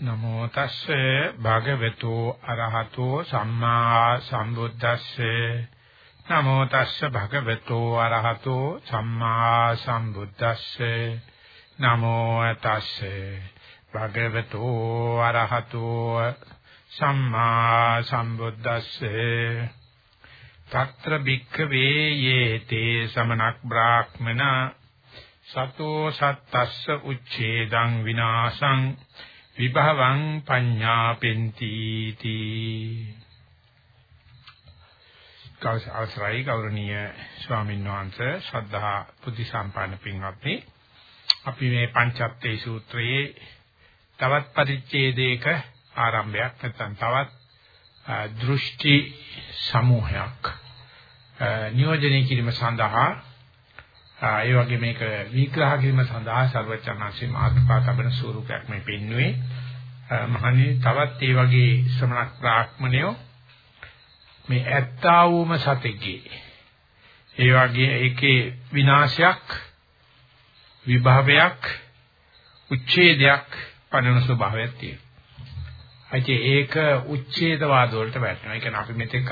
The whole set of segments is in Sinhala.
නමෝ තස්සේ භගවතු අරහතෝ සම්මා සම්බුද්දස්සේ. නමෝ තස්සේ භගවතු අරහතෝ සම්මා සම්බුද්දස්සේ. නමෝ තස්සේ භගවතු අරහතෝ සම්මා සම්බුද්දස්සේ. తත්‍ර භික්ඛවේ යේතේ සමනක් බ්‍රාහ්මන සතෝ සත්තස්ස උච්ඡේදං විනාශං විභවං පඤ්ඤාපෙන්ති තී කවස් අවසරයි ගෞරවනීය ස්වාමීන් වහන්සේ ශ්‍රද්ධා බුද්ධ සම්පන්න පින්වත්නි. අපි මේ පංචත්තේ සූත්‍රයේ තවත් පරිච්ඡේදයක ආරම්භයක් නැත්නම් තවත් දෘෂ්ටි සමූහයක් නියෝජනය කිරීම සඳහා ඒ වගේ මේක විග්‍රහ කිරීම සඳහා සර්වචනාංශේ මාතෘකා තබන ස්වරූපයක් මේ පෙන්වුවේ. මහණනි තවත් ඒ වගේ ශ්‍රමණක් බ්‍රාහ්මණයෝ මේ ඇත්තා වූම සතෙක්ගේ ඒ වගේ ඒකේ විනාශයක් විභවයක් උච්ඡේදයක් පනන ස්වභාවයක් තියෙනවා. ඒක උච්ඡේදවාද වලට වැටෙනවා. ඒ කියන්නේ අපි මෙතෙක්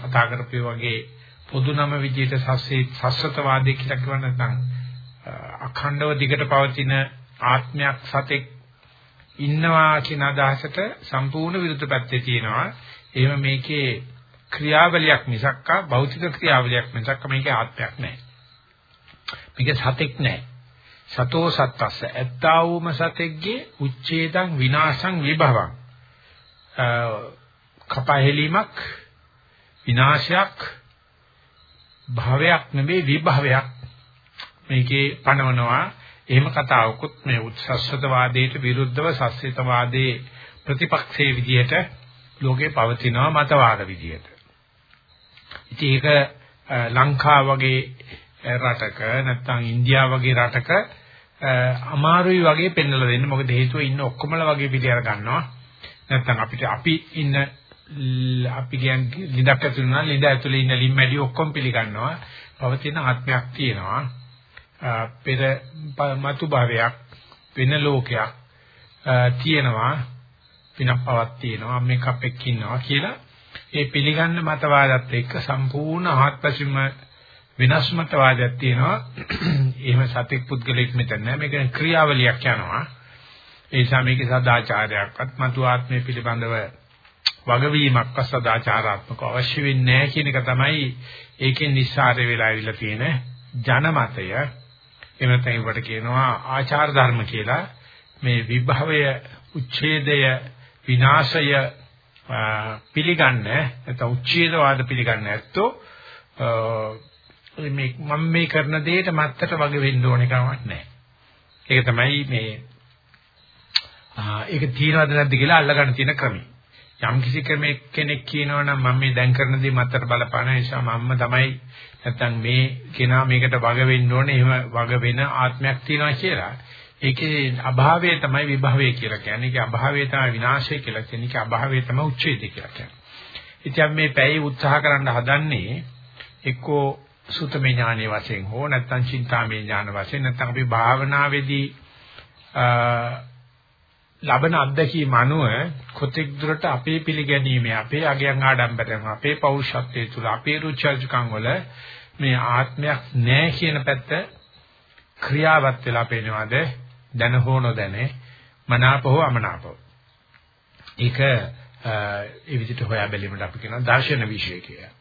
කතා කරපු වගේ පොදු නම විදිහට සස්සේ සස්සතවාදී කියලා කියව නැත්නම් අඛණ්ඩව දිගට පවතින ආත්මයක් සතෙක් ඉන්නවා කියන අදහසට සම්පූර්ණ විරුද්ධ පැත්තේ තියෙනවා. එහෙම මේකේ ක්‍රියාවලියක් මිසක්කා භෞතික ක්‍රියාවලියක් මිසක්ක මේකේ ආත්මයක් නැහැ. මේක සතෙක් නැහැ. සතෝ සත්තස්ස ඇත්තා වූම සතෙක්ගේ උච්ඡේදං විනාශං විභවං කපහැලීමක් විනාශයක් භාවයක් නෙවෙයි විභවයක් මේකේ පණවනවා එහෙම කතාවකුත් මේ උත්සස්සතවාදයට විරුද්ධව සස්සිතවාදයේ ප්‍රතිපක්ෂයේ විදියට ලෝකේ පවතිනවා මතවාද විදියට. ඉතින් ඒක ලංකාව වගේ රටක නැත්නම් ඉන්දියාව වගේ රටක අමාරුයි වගේ පෙන්වලා දෙන්න. මොකද හේතුව ඉන්න ඔක්කොමලා වගේ පිළියර ගන්නවා. නැත්නම් අපිට අපි ඉන්න අපි කියන්නේ ලිඳක් ඇතුළේ නම් ලිඳ ඇතුළේ ඉන්න ලිම්මැඩි ඔක්කොම පිළිගන්නවා. පවතින ආත්මයක් තියෙනවා. පෙර මතු භවයක් වෙන ලෝකයක් තියෙනවා. පිනක් පවක් තියෙනවා. මේක අපෙක් ඉන්නවා කියලා ඒ පිළිගන්න මතවාදත් එක්ක සම්පූර්ණ ආත්පසින්ම වෙනස් මතවාදයක් තියෙනවා. එහෙම සත්‍යක් පුද්ගලෙක් මෙතන නෑ. මේක ක්‍රියාවලියක් යනවා. ඒ නිසා මේකේ සදාචාරයක්වත් මතු ආත්මය පිළිබඳව වගවීමක් සදාචාරාත්මක අවශ්‍ය වෙන්නේ නැහැ කියන එක තමයි ඒකෙන් නිස්සාරය වෙලා අවිලා තියෙන ජනමතය එහෙම නැත්නම් ඒකට කියනවා ආචාර ධර්ම කියලා මේ විභවය උච්ඡේදය විනාශය පිළිගන්න නැත්නම් උච්ඡේදවාද පිළිගන්න ඇත්තෝ මේ මම මේ කරන දෙයට මත්තට වගේ වෙන්න ඕන කමක් නැහැ. ඒක තමයි මේ ඒක තියනවද නැද්ද කියලා අල්ලගන්න තියෙන ක්‍රමය. යම් කිසි කෙනෙක් කියනවා නම් මම මේ දැන් කරන දේ මත්තට බලපාන නිසා මම්ම තමයි නැත්තම් මේ කෙනා මේකට වග වෙන්න ඕනේ එහෙම වග වෙන ආත්මයක් තියෙනවා කියලා. ඒකේ අභාවය තමයි විභවය කියලා කියන්නේ. ඒකේ අභාවය තමයි විනාශය කියලා කියන්නේ. ඒකේ අභාවය තමයි උච්ඡේදය කියලා කියන්නේ. ඉතින් මේ පැය උත්සාහ කරන්න හදන්නේ එක්කෝ සුතමේ ඥානයේ වශයෙන් හෝ නැත්නම් චින්තාමේ ඥාන වශයෙන් නැත්නම් අපි භාවනාවේදී ලබන අත්දැකීම අනුව කොතෙක් දුරට අපේ පිළිගැනීමේ අපේ අගයන් ආඩම්බරයන් අපේ පෞරුෂත්වයේ තුල අපේ රුචර්ජකම් වල මේ ආත්මයක් නැහැ කියන පැත්ත ක්‍රියාවත් වෙලා පේනවාද දැන හෝ නොදැන මනාප හෝ අමනාප ඒක ඒ විදිහට හොයා බැලීමට අපි කියනවා දර්ශන විශ්ය කියලා.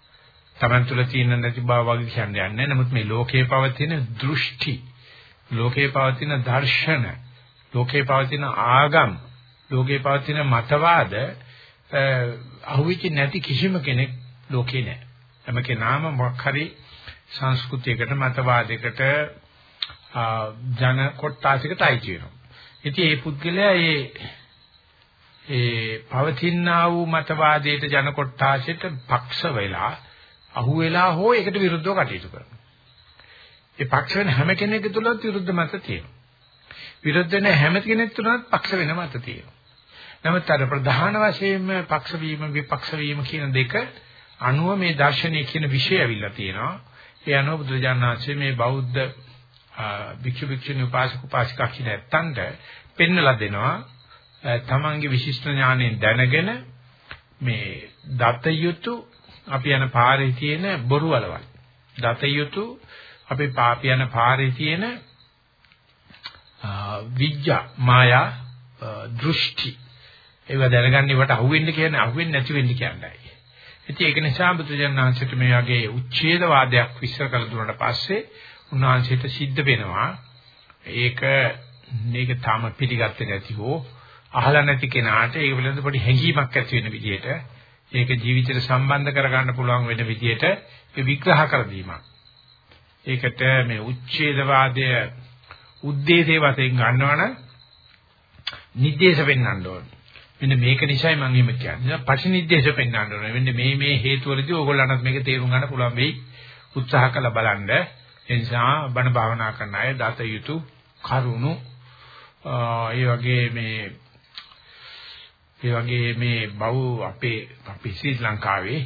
Taman තුල තියෙන නැති බව වගේ කියන්නේ නැහැ. නමුත් මේ ලෝකේ පවතින දෘෂ්ටි ලෝකේ පවතින දර්ශන ලෝකේ පවතින ආගම්, ලෝකේ පවතින මතවාද අහුවිච්ච නැති කිසිම කෙනෙක් ලෝකේ නැහැ. හැම කෙනාම මොකක් හරි සංස්කෘතියකට මතවාදයකට ජන කොට්ටාසයකට අයිති වෙනවා. ඉතින් මේ පුද්ගලයා මේ ඒ පවතිනා වූ මතවාදයට ජන කොට්ටාසයට පක්ෂ වෙලා අහු වෙලා හෝ ඒකට විරුද්ධව කටයුතු කරනවා. ඒ පක්ෂ වෙන හැම කෙනෙක් තුළත් විරුද්ධ මත තියෙනවා. විරුද්ධ වෙන හැම කෙනෙක් තුනත් පක්ෂ වෙන මත තියෙනවා. නමුත් අර ප්‍රධාන වශයෙන්ම පක්ෂ වීම විපක්ෂ වීම කියන දෙක අනුව මේ දර්ශනය කියන විෂය ඇවිල්ලා තියෙනවා. ඒ අනුව බුදුජානනාංශයේ මේ බෞද්ධ භික්ෂු භික්ෂුණී උපාසක උපාසිකා කියන ඇත්තන්ට පෙන්නලා දෙනවා තමන්ගේ විශිෂ්ට ඥාණයෙන් දැනගෙන මේ දත යුතු අපි යන පාරේ තියෙන බොරු වලවල්. දත යුතු අපි පාප යන පාරේ තියෙන විඥා මායා දෘෂ්ටි ඒව දැනගන්න ඉවට අහුවෙන්න කියන්නේ අහුවෙන්නේ නැති වෙන්න කියන්නයි. ඉතින් ඒක නිසා බුදුජානනාංශයට මේ වගේ උච්ඡේදවාදයක් විශ්ව කළ දුන්නාට පස්සේ උන්වහන්සේට සිද්ධ වෙනවා ඒක මේක තාම පිළිගත්තේ නැති හෝ අහලා නැති කෙනාට ඒක පිළිබඳ පොඩි හැඟීමක් ඇති වෙන විදිහට ඒක ජීවිතයට සම්බන්ධ කරගන්න පුළුවන් වෙන විදිහට ඒ විග්‍රහ කර දීමක්. ඒකට මේ උච්ඡේදවාදය ಉද්දේශයේ වශයෙන් ගන්නවනම් නිर्देश වෙන්නන්න ඕනේ. මෙන්න මේක නිසයි මම එහෙම කියන්නේ. පටිනිर्देश වෙන්නන්න ඕනේ. මෙන්න මේ මේ හේතු වලදී ඕගොල්ලන්ට මේක තේරුම් ගන්න පුළුවන් වෙයි. උත්සාහ කළ බලන්න. ඒ නිසා බණ භාවනා කරන අය දත යුතු කරුණු ඒ වගේ මේ ඒ වගේ මේ බහු අපේ අපි ශ්‍රී ලංකාවේ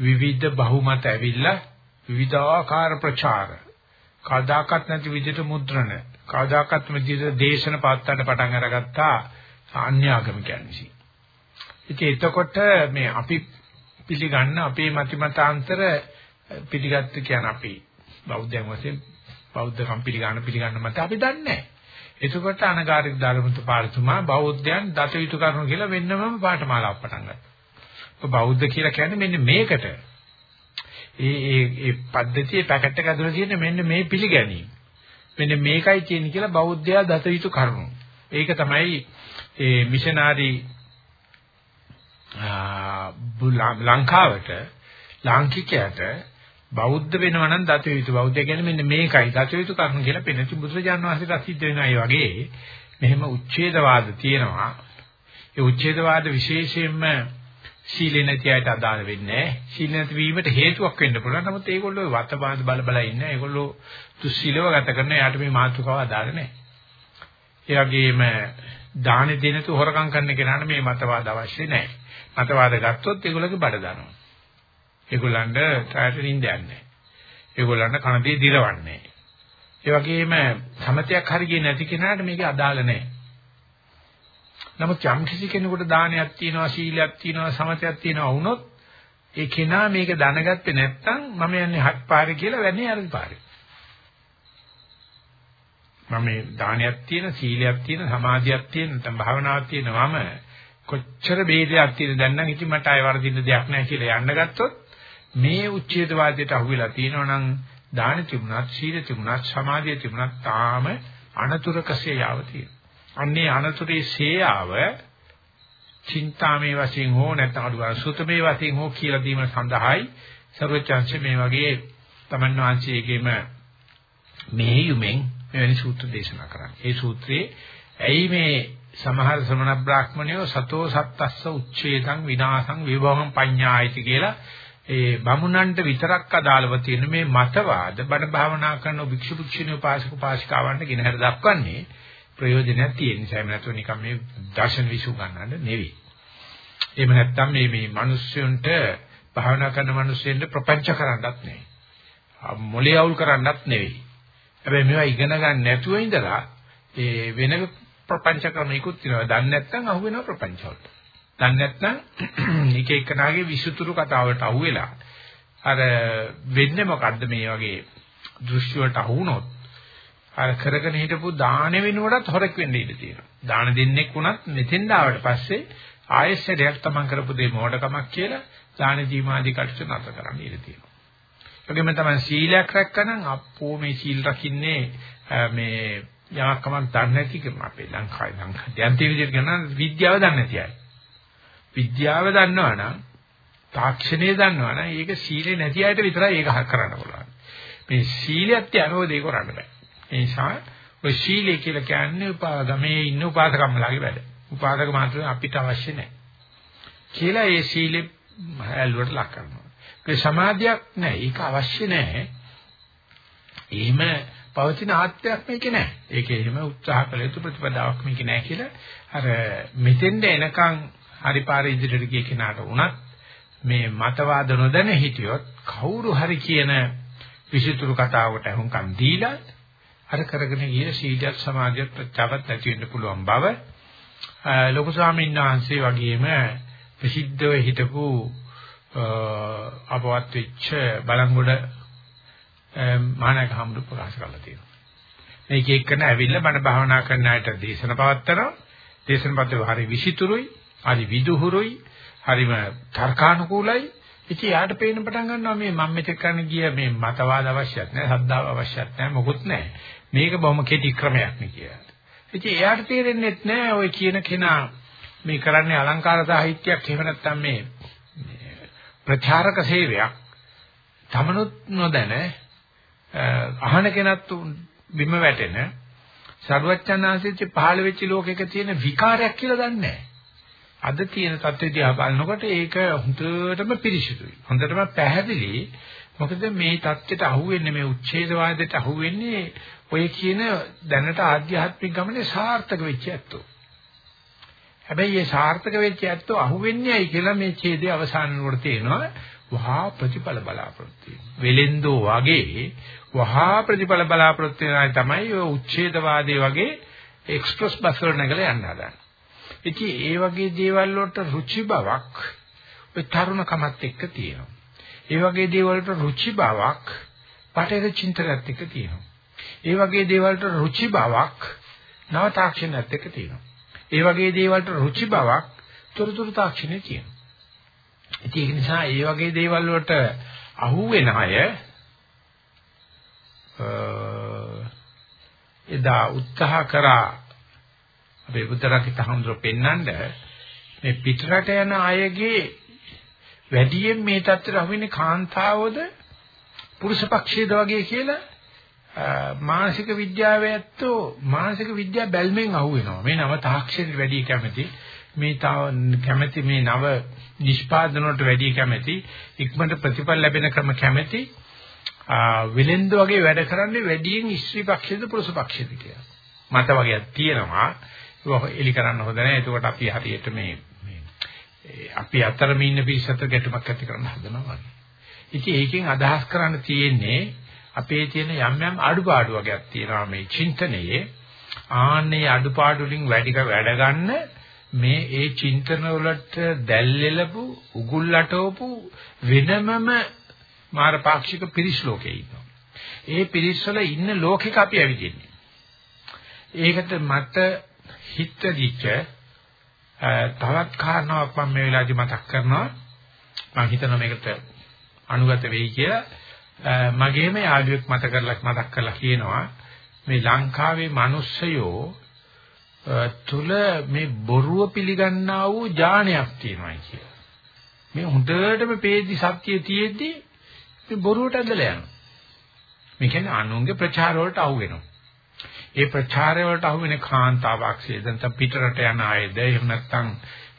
විවිධ බහුමත ඇවිල්ලා විවිධාකාර ප්‍රචාර කදාකත් නැති විදිහට මුද්‍රණ කවදාකත් විදිහට දේශන පාත්තන්න පටන් අරගත්තා ආන්‍යාගමිකයන් විසින්. ඉතින් එතකොට මේ අපි පිළිගන්න අපේ මතිමතාන්තර පිළිගත්ත කියන අපි බෞද්ධයන් වශයෙන් බෞද්ධකම් පිළිගන්න පිළිගන්න මත අපි දන්නේ නැහැ. එතකොට අනගාരിക ධර්මතු පාලතුමා බෞද්ධයන් දත යුතු කරනු කියලා වෙන්නම පාඨමාලාවක් පටන් ගත්තා. බෞද්ධ කියලා කියන්නේ මෙන්න මේකට. ඒ ඒ ඒ පද්ධතියේ පැකට් එක ඇතුළේ තියෙන මෙන්න මේ පිළිගැනීම. මෙන්න මේකයි කියන්නේ කියලා බෞද්ධයා දත යුතු කරුණු. ඒක තමයි ඒ මිෂනාරි ලංකාවට ලාංකිකයට බෞද්ධ වෙනවා නම් දත යුතු බෞද්ධය කියන්නේ මෙන්න මේකයි දත යුතු කරුණු කියලා පෙනෙති බුදුරජාණන් වහන්සේට සිද්ධ වෙනවා ඒ වගේ මෙහෙම උච්ඡේදවාද තියෙනවා. ඒ උච්ඡේදවාද විශේෂයෙන්ම සීල නැති අයට අදාළ වෙන්නේ නැහැ. සීල නැති වීමට හේතුවක් වෙන්න පුළුවන්. නමුත් ඒගොල්ලෝ වතබාද බල බල ඉන්නේ. ඒගොල්ලෝ දුස්සීලව ගත කරන යාට මේ මාතෘකාව අදාළ නැහැ. ඒ වගේම දාන දෙනතු හොරකම් කරන කෙනාට මේ මතවාද අවශ්‍ය නැහැ. මතවාද ගත්තොත් ඒගොල්ලෝගේ බඩ දානවා. ඒගොල්ලන්ට කායට නිින්දයක් නැහැ. ඒගොල්ලන්ට කනදී දිරවන්නේ ඒ වගේම සමතයක් හරිය නැති කෙනාට මේක අදාළ නැහැ. නමුත් යම් කිසි කෙනෙකුට දානයක් තියෙනවා, සීලයක් තියෙනවා, සමතයක් තියෙනවා වුණොත් ඒ කෙනා මේක දැනගත්තේ නැත්නම් මම යන්නේ හත් පාරේ කියලා වෙන්නේ අර පාරේ. මම මේ දානයක් තියෙන, සීලයක් තියෙන, සමාධියක් තියෙන, නැත්නම් භාවනාවක් තියෙන මම කොච්චර ભેදයක් තියෙන දැන් නම් ඉතින් මට ආය වර්ධින්න දෙයක් නැහැ කියලා යන්න ගත්තොත් මේ උච්ඡේදවාදයට අහු වෙලා තියෙනවා නම් දාන තිබුණත්, සීල තිබුණත්, සමාධිය තිබුණත් තාම අනතුරකසේ යාව තියෙනවා. අන්නේ අනතුරේ සේයාව චින්තාමේ වශයෙන් හෝ නැත්නම් අඩු ගන්න සුතමේ වශයෙන් හෝ කියලා දීම සඳහායි සර්වචන්ස මේ වගේ තමන් වහන්සේගේම මෙහෙයුමෙන් මෙවැනි සූත්‍ර දේශනා කරන්නේ. ඒ සූත්‍රයේ ඇයි මේ සමහර ශ්‍රමණ බ්‍රාහ්මණයෝ සතෝ සත්තස්ස උච්ඡේදං විනාසං විභවං පඤ්ඤායිති කියලා ඒ බමුණන්ට විතරක් අදාළව තියෙන මේ මතවාද බණ භාවනා කරන භික්ෂු භික්ෂුණී උපාසක උපාසිකාවන්ට ගෙනහැර දක්වන්නේ ප්‍රයෝජනයක් තියෙන නිසා එහෙම නැත්නම් නිකන් මේ දර්ශන විසු ගන්නන්න නෙවෙයි. එහෙම නැත්නම් මේ මේ මිනිස්සුන්ට භාවනා කරන මිනිස්සුන්ට ප්‍රපංච කරන්නත් නෙවෙයි. මොලේ අවුල් කරන්නත් නෙවෙයි. හැබැයි මේවා ඉගෙන ගන්න නැතුව ඉඳලා ඒ වෙන ප්‍රපංච ක්‍රමිකුත් තියෙනවා. දන්නේ නැත්නම් අහු වෙනවා ප්‍රපංච වලට. දන්නේ නැත්නම් එක එකනාගේ විසුතුරු කතාවට අහු වෙලා අර වෙන්නේ මොකද්ද මේ වගේ දෘශ්‍ය වලට අහු වුණොත් අර කරගෙන හිටපු දාන වෙනුවටත් හොරක් වෙන්න ඉඩ තියෙනවා. දාන දෙන්නෙක් වුණත් මෙතෙන් ආවට පස්සේ ආයෙත් තමන් කරපු දේ මොඩකමක් කියලා දාන ජීමාදී කටයුතු නැතර කරන්න ඉඩ තියෙනවා. ඒකෙම තමයි සීලයක් රැක්කනම් අපෝ මේ සීල් රකින්නේ මේ යමක් කමක් දන්නේ නැති කෙනා අපේ ලංකාවේ ලංකාවේ යන්ති විදිහට ගන්න විද්‍යාව දන්නේ නැති අය. විද්‍යාව දන්නවනම් තාක්ෂණය දන්නවනම් ඒක සීලේ නැති අයට විතරයි ඒක කරන්න පුළුවන්. මේ සීලියත් යනෝ දෙක කරන්න බෑ. ඒ නිසා ඔය ශීලයේ කියලා කියන්නේ උපාගමේ ඉන්න උපාසකම්මලාගේ වැඩ. උපාසක මාත්‍ර අපිට අවශ්‍ය නැහැ. කියලා ඒ ශීලෙ ඇල්ලුවට ලක් කරනවා. ඒ සමාධියක් නැහැ. ඒක අවශ්‍ය නැහැ. එහෙම පවතින ආත්මයක් මේකේ නැහැ. ඒකේ එහෙම උත්සාහ කළ යුතු ප්‍රතිපදාවක් මේකේ නැහැ කියලා අර මෙතෙන්ද එනකන් හරි පාර ඉදිරියට ගිය කෙනාට උනත් මේ මතවාද නොදැන හිටියොත් කවුරු හරි කියන විසිතුරු කතාවකට අහුම්කම් දීලා අර කරගෙන ගිය සීලයක් සමාධියක් ප්‍රත්‍යාවත් නැති වෙන්න පුළුවන් බව ලොකු ස්වාමීන් වහන්සේ වගේම ප්‍රසිද්ධව හිටපු අපවත් වෙච්ච බලංගොඩ මහානායක හමුදු ප්‍රකාශ කරලා තියෙනවා. මේක එක්කන ඇවිල්ලා බණ භාවනා කරන අයට දේශන පවත්තරා. දේශන පවත්ව හරි විසිතුරුයි, හරි විදුහුරුයි, හරිම තර්කානුකූලයි. ඉතින් යාට පේන්න පටන් ගන්නවා මේ මම මෙතෙක් කරන්න ගිය මේ මතවාද අවශ්‍යත් නැහැ, සද්ධාව අවශ්‍යත් නැහැ, මොකුත් නැහැ. මේක බොහොම කෙටි ක්‍රමයක් නේ කියලා. ඉතින් එයාට තේරෙන්නේ නැහැ ඔය කියන කෙනා මේ කරන්නේ අලංකාර සාහිත්‍යයක් එහෙම නැත්නම් මේ ප්‍රචාරක සේවයක් තමනුත් නොදැන අහන කෙනත් බිම වැටෙන සරුවච්චන්හන්සේච්ච පහළ වෙච්ච ලෝකයක තියෙන විකාරයක් කියලා දන්නේ අද තියෙන தත්ත්වය දිහා බලනකොට ඒක හොඳටම පිරිසිදුයි. හොඳටම පැහැදිලි. මොකද මේ தත්ත්වයට අහුවෙන්නේ මේ උච්ඡේදවාදයට අහුවෙන්නේ ඔය කියන දැනට ආධ්‍යාත්මික ගමනේ සාර්ථක වෙච්ච ඇත්තෝ. හැබැයි මේ සාර්ථක වෙච්ච ඇත්තෝ අහුවෙන්නේ ඇයි කියලා මේ ඡේදයේ අවසාන වල තියෙනවා. වහා ප්‍රතිඵල බලාපොරොත්තු වෙලෙන්දෝ වගේ වහා ප්‍රතිඵල බලාපොරොත්තු වෙනයි තමයි ඔය උච්ඡේදවාදී වගේ එක්ස්ප්‍රස් බස් වල නැගලා යන්න හදන්නේ. ඉතින් ඒ වගේ දේවල් වලට රුචි බවක් ඔය තරුණකමත් එක්ක තියෙනවා. ඒ වගේ දේවල් වලට රුචි බවක් පටේර චින්තනයත් එක්ක තියෙනවා. ඒ වගේ දේවල් වලට රුචි බවක් නව තාක්ෂණයත් එක්ක තියෙනවා. ඒ වගේ දේවල්ට රුචි බවක් තොරතුරු තාක්ෂණයේ තියෙනවා. ඉතින් ඒක නිසා ඒ වගේ දේවල් වලට අහු වෙන අය එදා උත්සාහ කරා අපේ බුද්ධරකිත හඳුර පෙන්නඳ මේ පිටරට යන අයගේ වැඩියෙන් මේ தත්තර අහුවෙන්නේ කාන්තාවෝද පුරුෂ පක්ෂයේද වගේ කියලා මානසික විද්‍යාවේ ඇත්තෝ මානසික විද්‍යාව බැල්මෙන් අහුවෙනවා. මේ නව තාක්ෂණයට වැඩි කැමැති මේ තව කැමැති මේ නව නිෂ්පාදන වලට වැඩි කැමැති ඉක්මනට ප්‍රතිඵල ලැබෙන ක්‍රම කැමැති විලෙන්ද වගේ වැඩ කරන්නේ වැඩියෙන් ස්ත්‍රී පක්ෂයේද පුරුෂ පක්ෂයේද කියලා. මත වගේක් තියෙනවා. ඒක එලි කරන්න හොඳ නැහැ. එතකොට අපි හරියට මේ අපි අතරම ඉන්න පිරිසත් ගැටුමක් ඇති කරන්න හදනවා වගේ. ඉතින් ඒකෙන් අදහස් කරන්න තියෙන්නේ අපේ තියෙන යම් යම් අඩුපාඩු වර්ගයක් තියෙනවා මේ චින්තනයේ ආන්නේ අඩුපාඩු වලින් වැඩික වැඩ ගන්න මේ ඒ චින්තන වලට දැල්ලෙලපු උගුල්ලටවපු වෙනමම මාර පාක්ෂික පිරිස් ලෝකේ ඉන්නවා. ඒ පිරිස් වල ඉන්න ලෝකෙක අපි ඇවිදින්නේ. ඒකට මට හිතදිච්ච තවත් කාරණාවක් මම මේ වෙලාවේදී මතක් කරනවා. මම හිතනවා මේකට අනුගත වෙයි කියලා. මගේම යාළුවෙක් මත කරලා මතක් කරලා කියනවා මේ ලංකාවේ මිනිස්සයෝ තුල මේ බොරුව පිළිගන්නා වූ ඥානයක් තියෙනවා කියලා. මේ හොඳටම පේදි සත්‍යය තියෙද්දි මේ බොරුවට ඇදලා යනවා. මේ කියන්නේ අනුන්ගේ ප්‍රචාර වලට අහු වෙනවා. ඒ ප්‍රචාරය වලට අහු වෙන කාන්තාවක්සේ දැන් පිටරට යන අයද එහෙම නැත්නම්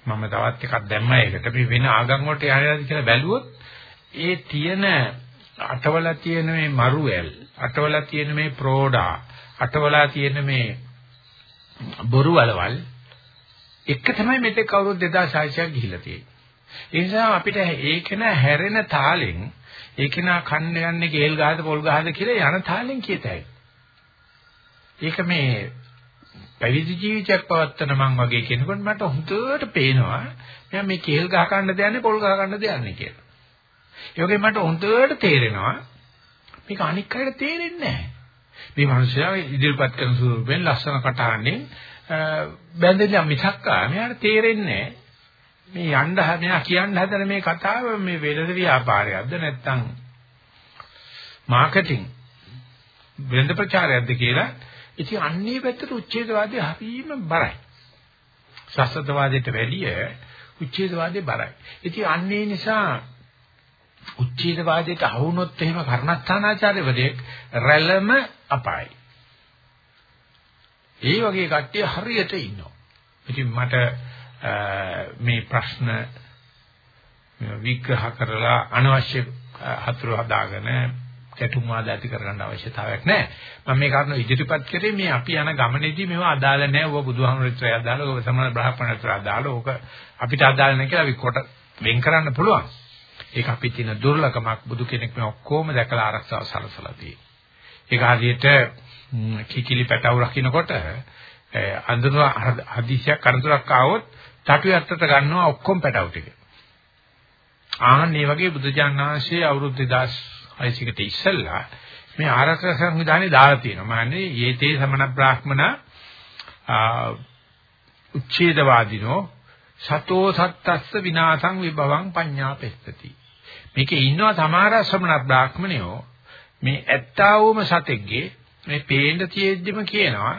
මම තවත් එකක් දැම්මා ඒකට මේ වෙන ආගම් වලට යන්නද කියලා බැලුවොත් ඒ තියෙන අටවලා තියෙන මේ මරුවැල් අටවලා තියෙන මේ ප්‍රෝඩා අටවලා තියෙන මේ බොරු වලවල් එක තමයි මෙතෙක් කවුරුත් 2600ක් ගිහිලා තියෙන්නේ. ඒ නිසා අපිට ඒකන හැරෙන තාලෙන් ඒකන කන්න යන්නේ කේල් ගහද පොල් ගහද කියලා යන තාලෙන් කියතයි. ඒක මේ පැවිදි ජීවිතයක් පවත්තන මං වගේ කෙනෙකුට මට හුදුවට පේනවා මම මේ කේල් ගහ ගන්න දෙන්නේ පොල් ගහ ගන්න දෙන්නේ කියලා. ඒ වගේ මට හොඳට තේරෙනවා මේක අනික් අයට තේරෙන්නේ නැහැ. මේ මිනිස්සයා ඉදිරිපත් කරන ස්වරූපෙන් ලස්සන කටහඬින් බැඳෙලා මිසක් මෙයාට තේරෙන්නේ මේ යන්න මෙයා කියන්න හදන මේ කතාව මේ වෙළඳ ව්‍යාපාරයක්ද නැත්නම් මාකටිං වෙළඳ ප්‍රචාරයක්ද කියලා ඉතින් අන්නේ පැත්තට උච්ඡේදවාදී හරීම බරයි. සස්සතවාදයට වැඩිය උච්ඡේදවාදී බරයි. ඉතින් අන්නේ නිසා උච්චේදවාදයට අහුනොත් එහෙම කර්ණස්ථානාචාර්යවරයෙක් රැළම අපායි. ඒ වගේ කට්ටිය හරියට ඉන්නවා. ඉතින් මට මේ ප්‍රශ්න විග්‍රහ කරලා අනවශ්‍ය හතුරු හදාගෙන කැටුම් වාද ඇති කරගන්න අවශ්‍යතාවයක් නැහැ. මම මේ කාරණා ඉදිරිපත් කරේ මේ අපි යන ගමනේදී මේවා අදාළ නැහැ. ඔබ බුදුහාමුදුරුවෝ අදාළ, ඔබ සමහර බ්‍රහ්මණත්වයට අදාළ, ඕක අපිට අදාළ නැහැ කියලා අපි කොට වෙන් කරන්න පුළුවන්. ඒක අපි තියෙන දුර්ලභමක් බුදු කෙනෙක් මේ ඔක්කොම දැකලා ආරක්ෂාව සලසලා තියෙනවා. ඒක හරියට කිකිලි පැටව රකින්නකොට අඳුර හදිසියක් කරදරයක් ආවොත් තටු යත්තට ගන්නවා ඔක්කොම පැටව ටික. ආන් මේ වගේ බුදුජානනාංශයේ අවුරුදු 2600කට ඉස්සෙල්ලා මේ ආරක්ෂක සංවිධානය දාලා තියෙනවා. මාන්නේ යේතේ සමන බ්‍රාහ්මණ උච්ඡේදවාදීනෝ සතෝ සත්තස්ස විනාසං විභවං පඤ්ඤාපෙස්සති. මේකේ ඉන්නවා සමහර ශ්‍රමණ බ්‍රාහ්මණයෝ මේ ඇත්තා වූම සතෙක්ගේ මේ පේන්න තියෙද්දිම කියනවා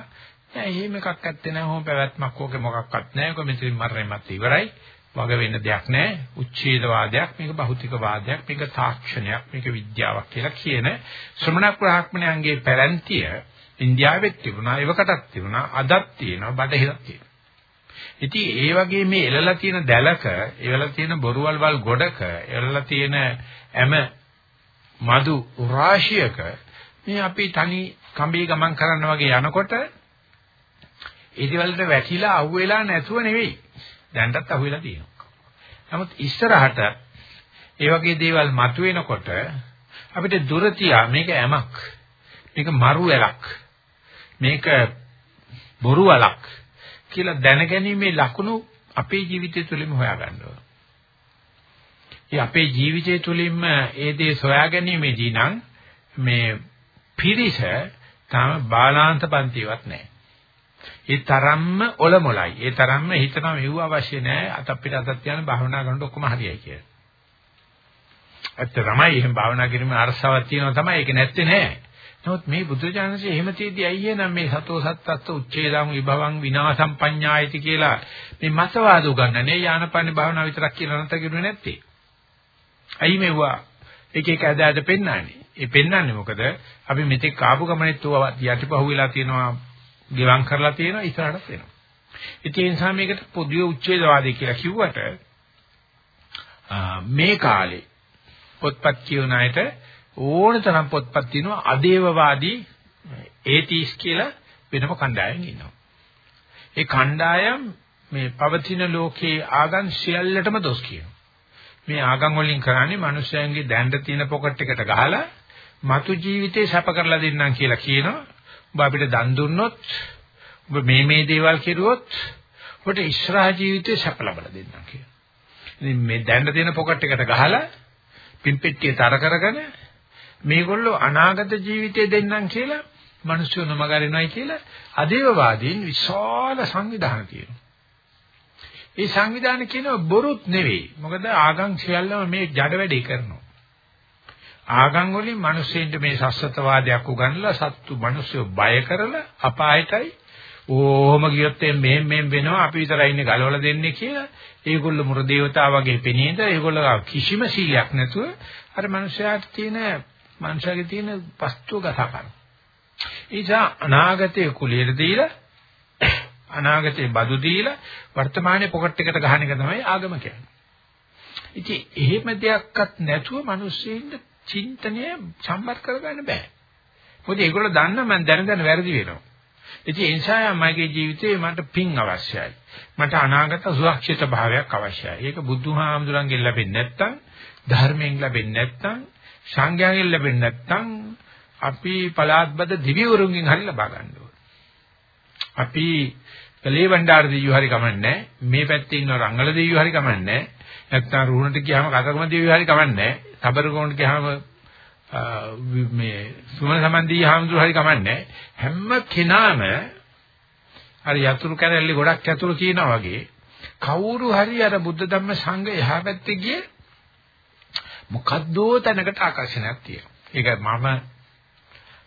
නෑ එහෙම එකක් ඇත්තේ නෑ හොම පැවැත්මක් ඕකේ මොකක්වත් නෑ ඔක මෙතනින් මරණයමත් ඉවරයි. වග වෙන්න දෙයක් නෑ. උච්ඡේදවාදයක් මේක භෞතිකවාදයක් මේක තාක්ෂණයක් මේක විද්‍යාවක් කියලා කියන ශ්‍රමණ බ්‍රාහ්මණයන්ගේ පැරැන්තිය ඉන්දියාවෙත් තිබුණා ඒවකටත් තිබුණා අදත් තියෙනවා බඩහිරත් තියෙනවා. ඉතින් ඒ වගේ මේ එළලා තියෙන දැලක එළලා තියෙන බොරුවල් වල් ගොඩක එළලා තියෙන හැම මදු රාශියක මේ අපි තනි කඹේ ගමන් කරන්න වගේ යනකොට ඉදිවලට වැටිලා අහුවෙලා නැතුව නෙවෙයි. දැන්ටත් අහුවෙලා තියෙනවා. නමුත් ඉස්සරහට ඒ වගේ දේවල් මතුවෙනකොට අපිට දුර තියා මේක ඇමක්. මේක මරු ඇලක්. මේක බොරු වලක් කියලා දැනගැනීමේ ලකුණු අපේ ජීවිතය තුළින්ම හොයාගන්න ඕන. ඒ අපේ ජීවිතය තුළින්ම ඒ දේ සොයාගැනීමේදී නම් මේ පිරිස තාම බාලාන්ත පන්තිවත් නැහැ. ඒ තරම්ම ඔලොමලයි. ඒ තරම්ම හිතනවා මෙව අවශ්‍ය නැහැ. අත අපිට අතත් යන භාවනා කරනකොට ඔක්කොම හරියයි කියලා. ඇත්ත තමයි එහෙම භාවනා කිරීමේ අරසාවක් තියෙනවා තමයි. ඒක නැත්තේ නෑ. නමුත් මේ බුදුචානන්සේ එහෙම තියදී අයියේ නම් මේ සතෝ සත්තස්ස උච්ඡේදං විභවං විනාසම් පඤ්ඤායති කියලා මේ මතවාද උගන්නන්නේ යානපන්නේ භාවනා විතරක් කියලා නැත කිරුවේ නැත්තේ. අයි මෙවුවා එක එක ඇද ඇද පෙන්නන්නේ. ඒ පෙන්නන්නේ මොකද? අපි මෙතෙක් ආපු ගමනෙත් යටිපහුවලා තියෙනවා ගෙවම් කරලා තියෙනවා ඉස්සරහට වෙනවා. ඉතින් ඒ නිසා මේකට පොදුවේ උච්ඡේදවාදී කියලා කිව්වට මේ කාලේ පොත්පත් කියවන අයට ඕන තරම් පොත්පත් තියෙනවා අදේවවාදී ඒතිස් කියලා වෙනම කණ්ඩායම් ඉන්නවා. ඒ කණ්ඩායම් මේ පවතින ලෝකයේ ආගම් සියල්ලටම දොස් කියනවා. මේ ආගම් වලින් කරන්නේ මිනිස්යන්ගේ දැඬ තියෙන පොකට් එකට ගහලා මතු ජීවිතේ සැප කරලා දෙන්නම් කියලා කියනවා. ඔබ අපිට දන් දුන්නොත් ඔබ මේ මේ දේවල් කෙරුවොත් ඔබට ඉස්සරහ ජීවිතේ සැප ලබා දෙන්නම් කියලා. ඉතින් මේ දැන්න තියෙන පොකට් එකට ගහලා පිම්පෙට්ටිය තර කරගෙන මේගොල්ලෝ අනාගත ජීවිතේ දෙන්නම් කියලා මිනිස්සු නමගරිනවයි කියලා අදේවවාදීන් විශාල සංවිධාන තියෙනවා. ඒ සංවිධාන කියනවා බොරුත් නෙවෙයි. මොකද ආගම් සියල්ලම මේ ජඩ වැඩේ කරනවා. ආගම් වලින් මිනිස්සුන්ට මේ සස්සතවාදයක් උගන්වලා සත්තු මිනිස්සු බය කරලා අපායටයි ඕම ගියොත් මෙහෙම මෙහෙම වෙනවා අපි විතරයි ඉන්නේ ගලවලා දෙන්නේ කියලා ඒගොල්ලෝ මුර දේවතා වගේ පෙනීද ඒගොල්ලෝ කිසිම සීලයක් නැතුව අර මිනිස්යාට තියෙන මනුෂයාගේ තියෙන වස්තුව ගත කරනවා. ඒසා අනාගතයේ කුලියට දීලා අනාගතයේ බදු දීලා වර්තමානයේ පොකට් එකට ගහන එක තමයි ආගම කියන්නේ. ඉතින් එහෙම දෙයක්වත් නැතුව මිනිස්සුන්ට චින්තනය සම්බන්ධ කරගන්න බෑ. මොකද ඒගොල්ලෝ දන්න මම දැන දැන වැරදි වෙනවා. ඉතින් ඒ නිසා මගේ ජීවිතේ මට පින් අවශ්‍යයි. මට අනාගත සුරක්ෂිත භාවයක් අවශ්‍යයි. ඒක බුදුහාමුදුරන්ගෙන් ලැබෙන්නේ නැත්නම් ධර්මයෙන් ලැබෙන්නේ නැත්නම් සංඥාවෙන් ලැබෙන්නේ නැත්නම් අපි පලාත්බද දිව්‍යවරුන්ගෙන් හරි ලබා ගන්න ඕනේ. අපි කලේ වණ්ඩාර දෙවියෝ හරි කමන්නේ මේ පැත්තේ ඉන්න රංගල දෙවියෝ හරි කමන්නේ නැත්නම් රුහුණට ගියාම කතරගම දෙවියෝ හරි කමන්නේ සබරගොන්ට ගියාම මේ සුමන සමන්දී හාමුදුරු හරි කමන්නේ හැම කෙනාම අර යතුරු කැරැල්ල ගොඩක් යතුරු කියනා වගේ කවුරු හරි අර බුද්ධ ධම්ම සංඝ එහා පැත්තේ ගියේ මොකද්දෝ තැනකට ආකර්ෂණයක් තියෙනවා. ඒක මම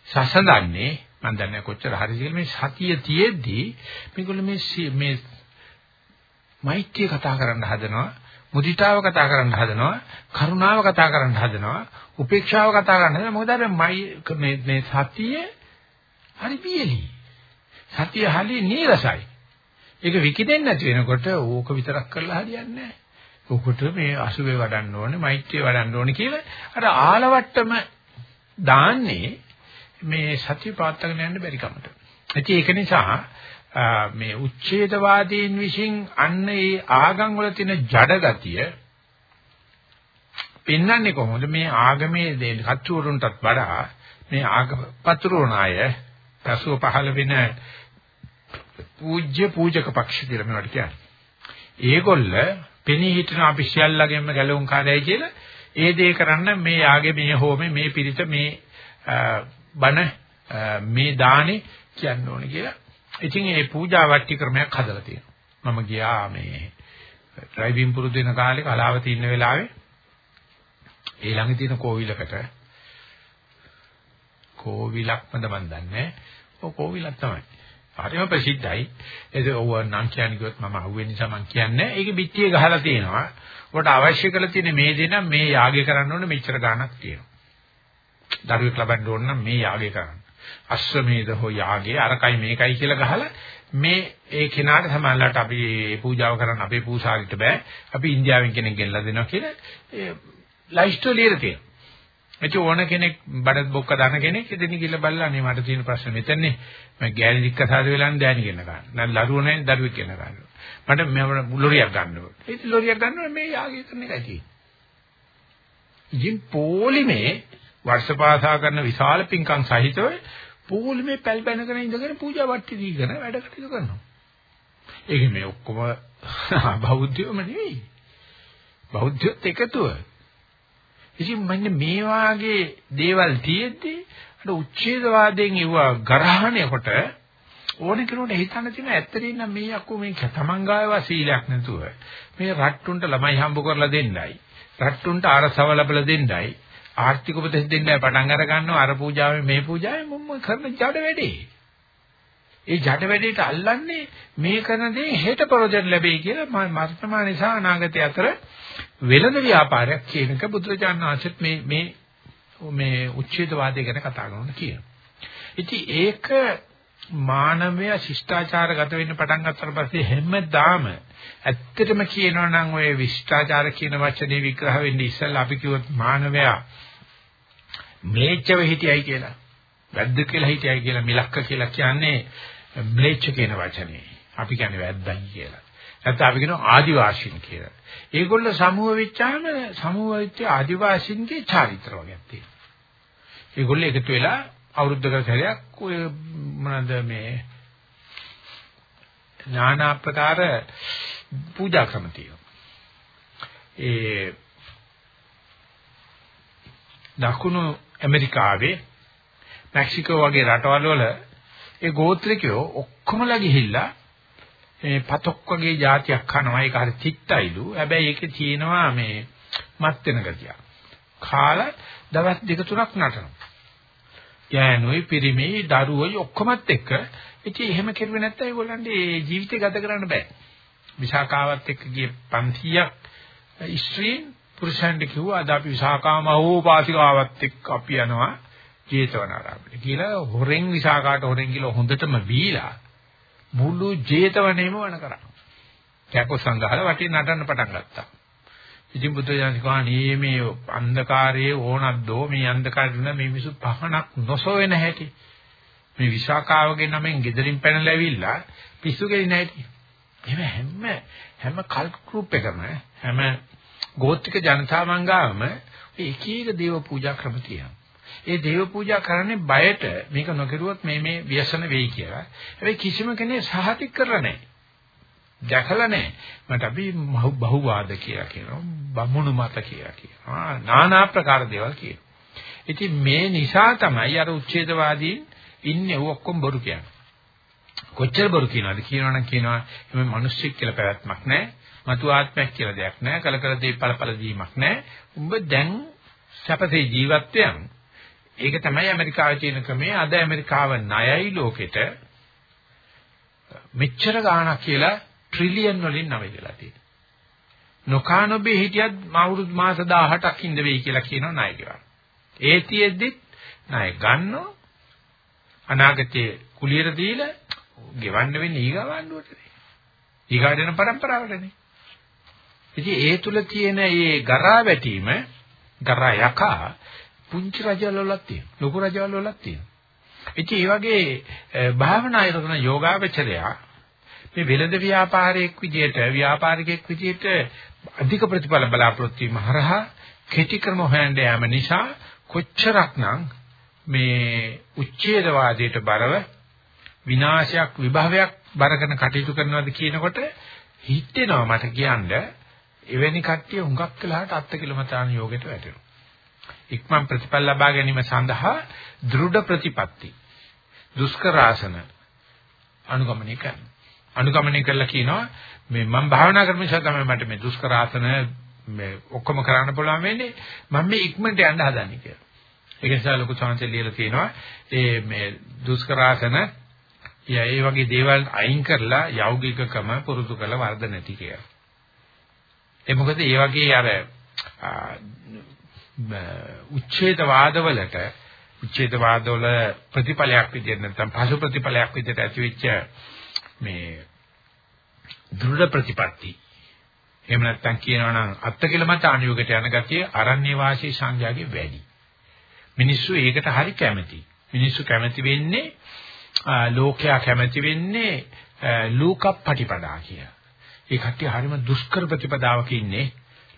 සසඳන්නේ මම දන්නේ කොච්චර හරි කියලා මේ සතිය තියෙද්දි මේගොල්ලෝ මේ මේ මෛත්‍රිය කතා කරන්න හදනවා මුදිතාව කතා කරන්න හදනවා කරුණාව කතා කරන්න හදනවා උපේක්ෂාව කතා කරන්න හදනවා. මොකද අර මේ මේ සතිය හරි පියලි. සතිය හරි නීරසයි. ඒක විකිදෙන්නේ නැති වෙනකොට ඕක විතරක් කරලා හරියන්නේ නැහැ. ඕකට මේ අසුබේ වඩන්න ඕනේ මෛත්‍රිය වඩන්න ඕනේ කියලා අර ආලවට්ටම දාන්නේ මේ සතිය පාත්තගෙන යන්න බැරි කමට. ඒක නිසා මේ උච්ඡේදවාදීන් විසින් අන්න ඒ ආගම් වල තියෙන ජඩ ගතිය පෙන්වන්නේ කොහොමද මේ ආගමේ කච්චුරුන්ටත් වඩා මේ ආගම පතුරවන අය පසුව පහළ වෙන පූජ්‍ය පූජක පක්ෂ කියලා මේවට කියන්නේ. ඒගොල්ල පෙනී හිටින අපි සියල්ලගෙන්ම ගැලවුම් කාර්යයි කියලා ඒ දේ කරන්න මේ යාගේ මේ හෝමේ මේ පිරිත මේ බණ මේ දානේ කියන්න ඕනේ කියලා. ඉතින් මේ පූජා වට්ටි ක්‍රමයක් හදලා තියෙනවා. මම ගියා මේ ඩ්‍රයිවිං පුරුදු වෙන කාලේ කලාව තියෙන වෙලාවේ ඒ ළඟ තියෙන කෝවිලකට කෝවිලක්මද මන් දන්නේ. ඔව් කෝවිලක් තමයි. හරිම ප්‍රසිද්ධයි. ඒක ඕව නම් කියන්නේ කිව්වොත් මම අහුවෙන නිසා මම කියන්නේ. ඒකේ පිටියේ ගහලා තියෙනවා. ඔබට අවශ්‍ය කරලා තියෙන මේ දෙන මේ යාගය කරන්න ඕනේ මෙච්චර ගාණක් තියෙනවා. දරුවෙක් ලබන්න ඕන නම් මේ යාගය කරන්න. අශ්වමේධ හෝ යාගේ අරකයි මේකයි කියලා ගහලා මේ ඒ කෙනාට සමානලට අපි පූජාව කරන්න අපේ පූසාරිට බෑ. අපි ඉන්දියාවෙන් කෙනෙක් ගෙනලා දෙනවා කියලා ඒ ලයිස්ට් ලියලා තියෙනවා. එච ඕන කෙනෙක් බඩත් බොක්ක දන කෙනෙක් එදින කියලා බලලා අනේ මට තියෙන ප්‍රශ්නේ මෙතනනේ මම ගෑණි දික්කසාද වෙලා ගෑණි ගෙන ගන්න. නැත්නම් ලරුව නැහැ දරුවෙක් ගෙන ගන්න. මට මම ලොරියක් ගන්න ඕනේ. ඒ ලොරියක් ගන්න මේ යාගේ කරන එකයි තියෙන්නේ. ඉතින් පොලිමේ වර්ෂපාසා කරන විශාල පින්කම් සහිතව පොලිමේ පැල් බැනගෙන ඉඳගෙන පූජා වට්ටි දීගෙන වැඩ කටයුතු කරනවා. ඒක මේ ඔක්කොම බෞද්ධයෝම නෙවෙයි. බෞද්ධයොත් එකතුව. ඉතින් මන්නේ මේ වාගේ දේවල් තියෙද්දි අර උච්ඡේදවාදයෙන් ඉව ගරහණයකට ඕනේ කෙනෙකුට හිතන්න තියෙන ඇත්තටින් නම් මේ අක්කෝ මේ තමන්ගායව සීලයක් නැතුව මේ රට්ටුන්ට ළමයි හම්බ කරලා දෙන්නයි රට්ටුන්ට ආරසව ලැබලා දෙන්නයි ආර්ථික උපදෙස් දෙන්නයි පටන් අර ගන්නවා අර පූජාවේ මේ පූජාවේ මොම්ම කරන ජඩ වැඩේ. ඒ ජඩ වැඩේට අල්ලන්නේ මේ කරන දේ හෙට ප්‍රයෝජන ලැබෙයි කියලා වර්තමාන නිසා අනාගතය අතර වෙළඳ ව්‍යාපාරයක් කියන එක බුදුරජාණන් වහන්සේත් මේ මේ මේ උච්ඡේදවාදය ගැන කතා කරනවා කියනවා. ඉතින් ඒක මානවය ශිෂ්ටාචාරගත වෙන්න පටන් ගත්තට පස්සේ හැමදාම ඇත්තටම කියනවා නම් ඔය විශිෂ්ටාචාර කියන වචනේ විග්‍රහ වෙන්නේ ඉස්සෙල්ලා අපි කිව්වොත් මානවයා මේච්චව හිටියයි කියලා. වැද්ද කියලා හිටියයි කියලා මිලක්ක කියලා කියන්නේ ම්ලේච්ඡ කියන වචනේ. අපි කියන්නේ වැද්දයි කියලා. නැත්නම් අපි කියනවා ආදිවාසීන් කියලා. ඒගොල්ල සමුහ වෙච්චාම සමුහ වෙච්ච ආදිවාසීන්ගේ චාරිත්‍ර වගේක් තියෙනවා. ඒගොල්ල එකතු වෙලා අවුරුද්දක සැරයක් ඔය මොනවාද මේ නානා ප්‍රකාර පූජා ක්‍රම තියෙනවා. ඒ දකුණු ඇමරිකාවේ මෙක්සිකෝ වගේ රටවල් වල ඒ ගෝත්‍රිකයෝ ඔක්කොමලා ගිහිල්ලා මේ පතොක් වගේ જાතියක් කනවා ඒක හරි චිත්තයිලු හැබැයි ඒකේ තියෙනවා මේ මත් වෙන ගතිය. කාලා දවස් දෙක තුනක් නටනවා. යෑනුයි පිරිමි දරුවෝයි ඔක්කොමත් එක්ක ඉතින් එහෙම කෙරුවේ නැත්නම් ඒගොල්ලන්ට ඒ ජීවිතය ගත කරන්න බෑ. විසාකාවත් එක්ක ගිය 500ක් ස්ත්‍රීන් පුරුෂයන්ට කිව්වා අද අපි විසාකාම හෝ පාසිකාවත් එක්ක අපි යනවා ජේතවනාරාමයට. කියලා හොරෙන් විසාකාට හොරෙන් කියලා හොඳටම බීලා මුළු ජේතවනේම වණ කරා. කැකෝ සංඝහල වටේ නටන්න පටන් ගත්තා. ඉතින් බුදුජානක කහණී මේ අන්ධකාරයේ ඕනක්දෝ මේ අන්ධකාරේ මේ මිනිසු පහනක් නොසොවෙන හැටි. මේ විශාකාවගේ නමෙන් ගෙදරින් පැනලා ඇවිල්ලා පිස්සු ගෙලින හැටි. එහෙම හැම හැම කල්ට් ගෲප් එකම හැම ගෝත්‍රික ජනතාවන් ගාවම එක එක දේව පූජා ක්‍රම තියෙනවා. ඒ දේව පූජා කරන්නේ බයට මේක නොකරුවොත් මේ මේ ව්‍යසන වෙයි කියලා. හැබැයි කිසිම කෙනෙක් සහතික කරලා නැහැ. දැකලා නැහැ. මට අපි බහුවාද කියලා කියනවා. බමුණු මත කියලා කියනවා. নানা ප්‍රකාර දේවල් කියනවා. ඉතින් මේ නිසා තමයි අර උච්ඡේදවාදීන් ඉන්නේ ඔක්කොම බොරු කියන්නේ. කොච්චර බොරු කියනවද කියනවනම් කියනවා මේ මිනිස්සෙක් කියලා පැවැත්මක් නැහැ. මතු ආත්මයක් කියලා දෙයක් නැහැ. කල කල දේ පළපළ දීමක් නැහැ. උඹ දැන් සැපසේ ජීවත් වෙන ඒක තමයි ඇමරිකාවේ තියෙන ක්‍රමය. අද ඇමරිකාව ණයයි ලෝකෙට මෙච්චර ගාණක් කියලා ට්‍රිලියන් වලින් නම වෙලා තියෙනවා. නොකානොබේ හිටියත් අවුරුදු මාස 18ක් ඉඳ වෙයි කියලා කියනවා ණය ගෙවන්න. ඒතියෙද්දි ණය ගන්නෝ අනාගතයේ කුලියට දීලා ගෙවන්න වෙන්නේ ඊගාවන්නුවටනේ. ඊගාට යන પરම්පරාවටනේ. ඉතින් ඒ තුල තියෙන මේ ගරා වැටීම ගරා යකා පුංචි රජවල වලක් තියෙනවා. ලොකු රජවල වලක් තියෙනවා. ඉතින් මේ වගේ භාවනා කරන යෝගාවචරයා මේ වෙළඳ ව්‍යාපාරයක් විදියට ව්‍යාපාරිකයෙක් විදියට අධික ප්‍රතිඵල බලාපොරොත්තු වීම හරහා කෙටි ක්‍රම හොයන්න යාම නිසා කොච්චරක්නම් මේ උච්ඡේදවාදයට බරව විනාශයක් විභවයක් බරගෙන කටයුතු කරනවද කියනකොට හිතෙනවා මට කියන්නේ එවැනි කට්ටිය හුඟක් වෙලාවට අත්කිලමතාන යෝගයට වැටෙනවා. ඉක්මන් ප්‍රතිඵල ලබා ගැනීම සඳහා දෘඪ ප්‍රතිපatti දුෂ්කර ආසන අනුගමනය කරනවා. අනුගමනය කළා කියනවා මේ මම භාවනා කරන නිසා තමයි මට මේ දුෂ්කර ආසන මේ ඔක්කොම කරන්න පුළුවන් වෙන්නේ මම මේ ඉක්මනට යන්න හදන්නේ කියලා. ඒක නිසා ලොකු සංසය ලියලා තියෙනවා ඒ මේ දුෂ්කර ආසන ඒ වගේ දේවල් අයින් කරලා යෞගිකකම පුරුදු කළ වර්ධ නැති කියලා. ඒ මොකද ඒ වගේ අර උච්ඡේදවාදවලට උච්ඡේදවාදවල ප්‍රතිඵලයක් විදිහට නැත්නම් පසු ප්‍රතිඵලයක් විදිහට ඇතිවෙච්ච මේ දෘঢ় ප්‍රතිපatti එහෙම නැත්නම් කියනවා නම් අත්කලමත අනුයෝගයට යන ගතිය අරණ්‍ය වාසී සංඥාගේ වැඩි. මිනිස්සු ඒකට හරි කැමති. මිනිස්සු කැමති වෙන්නේ ලෝකයා කැමති වෙන්නේ ලූකප්පටිපදා කිය. ඒ කට්ටිය හරිම දුෂ්කර ප්‍රතිපදාවක ඉන්නේ.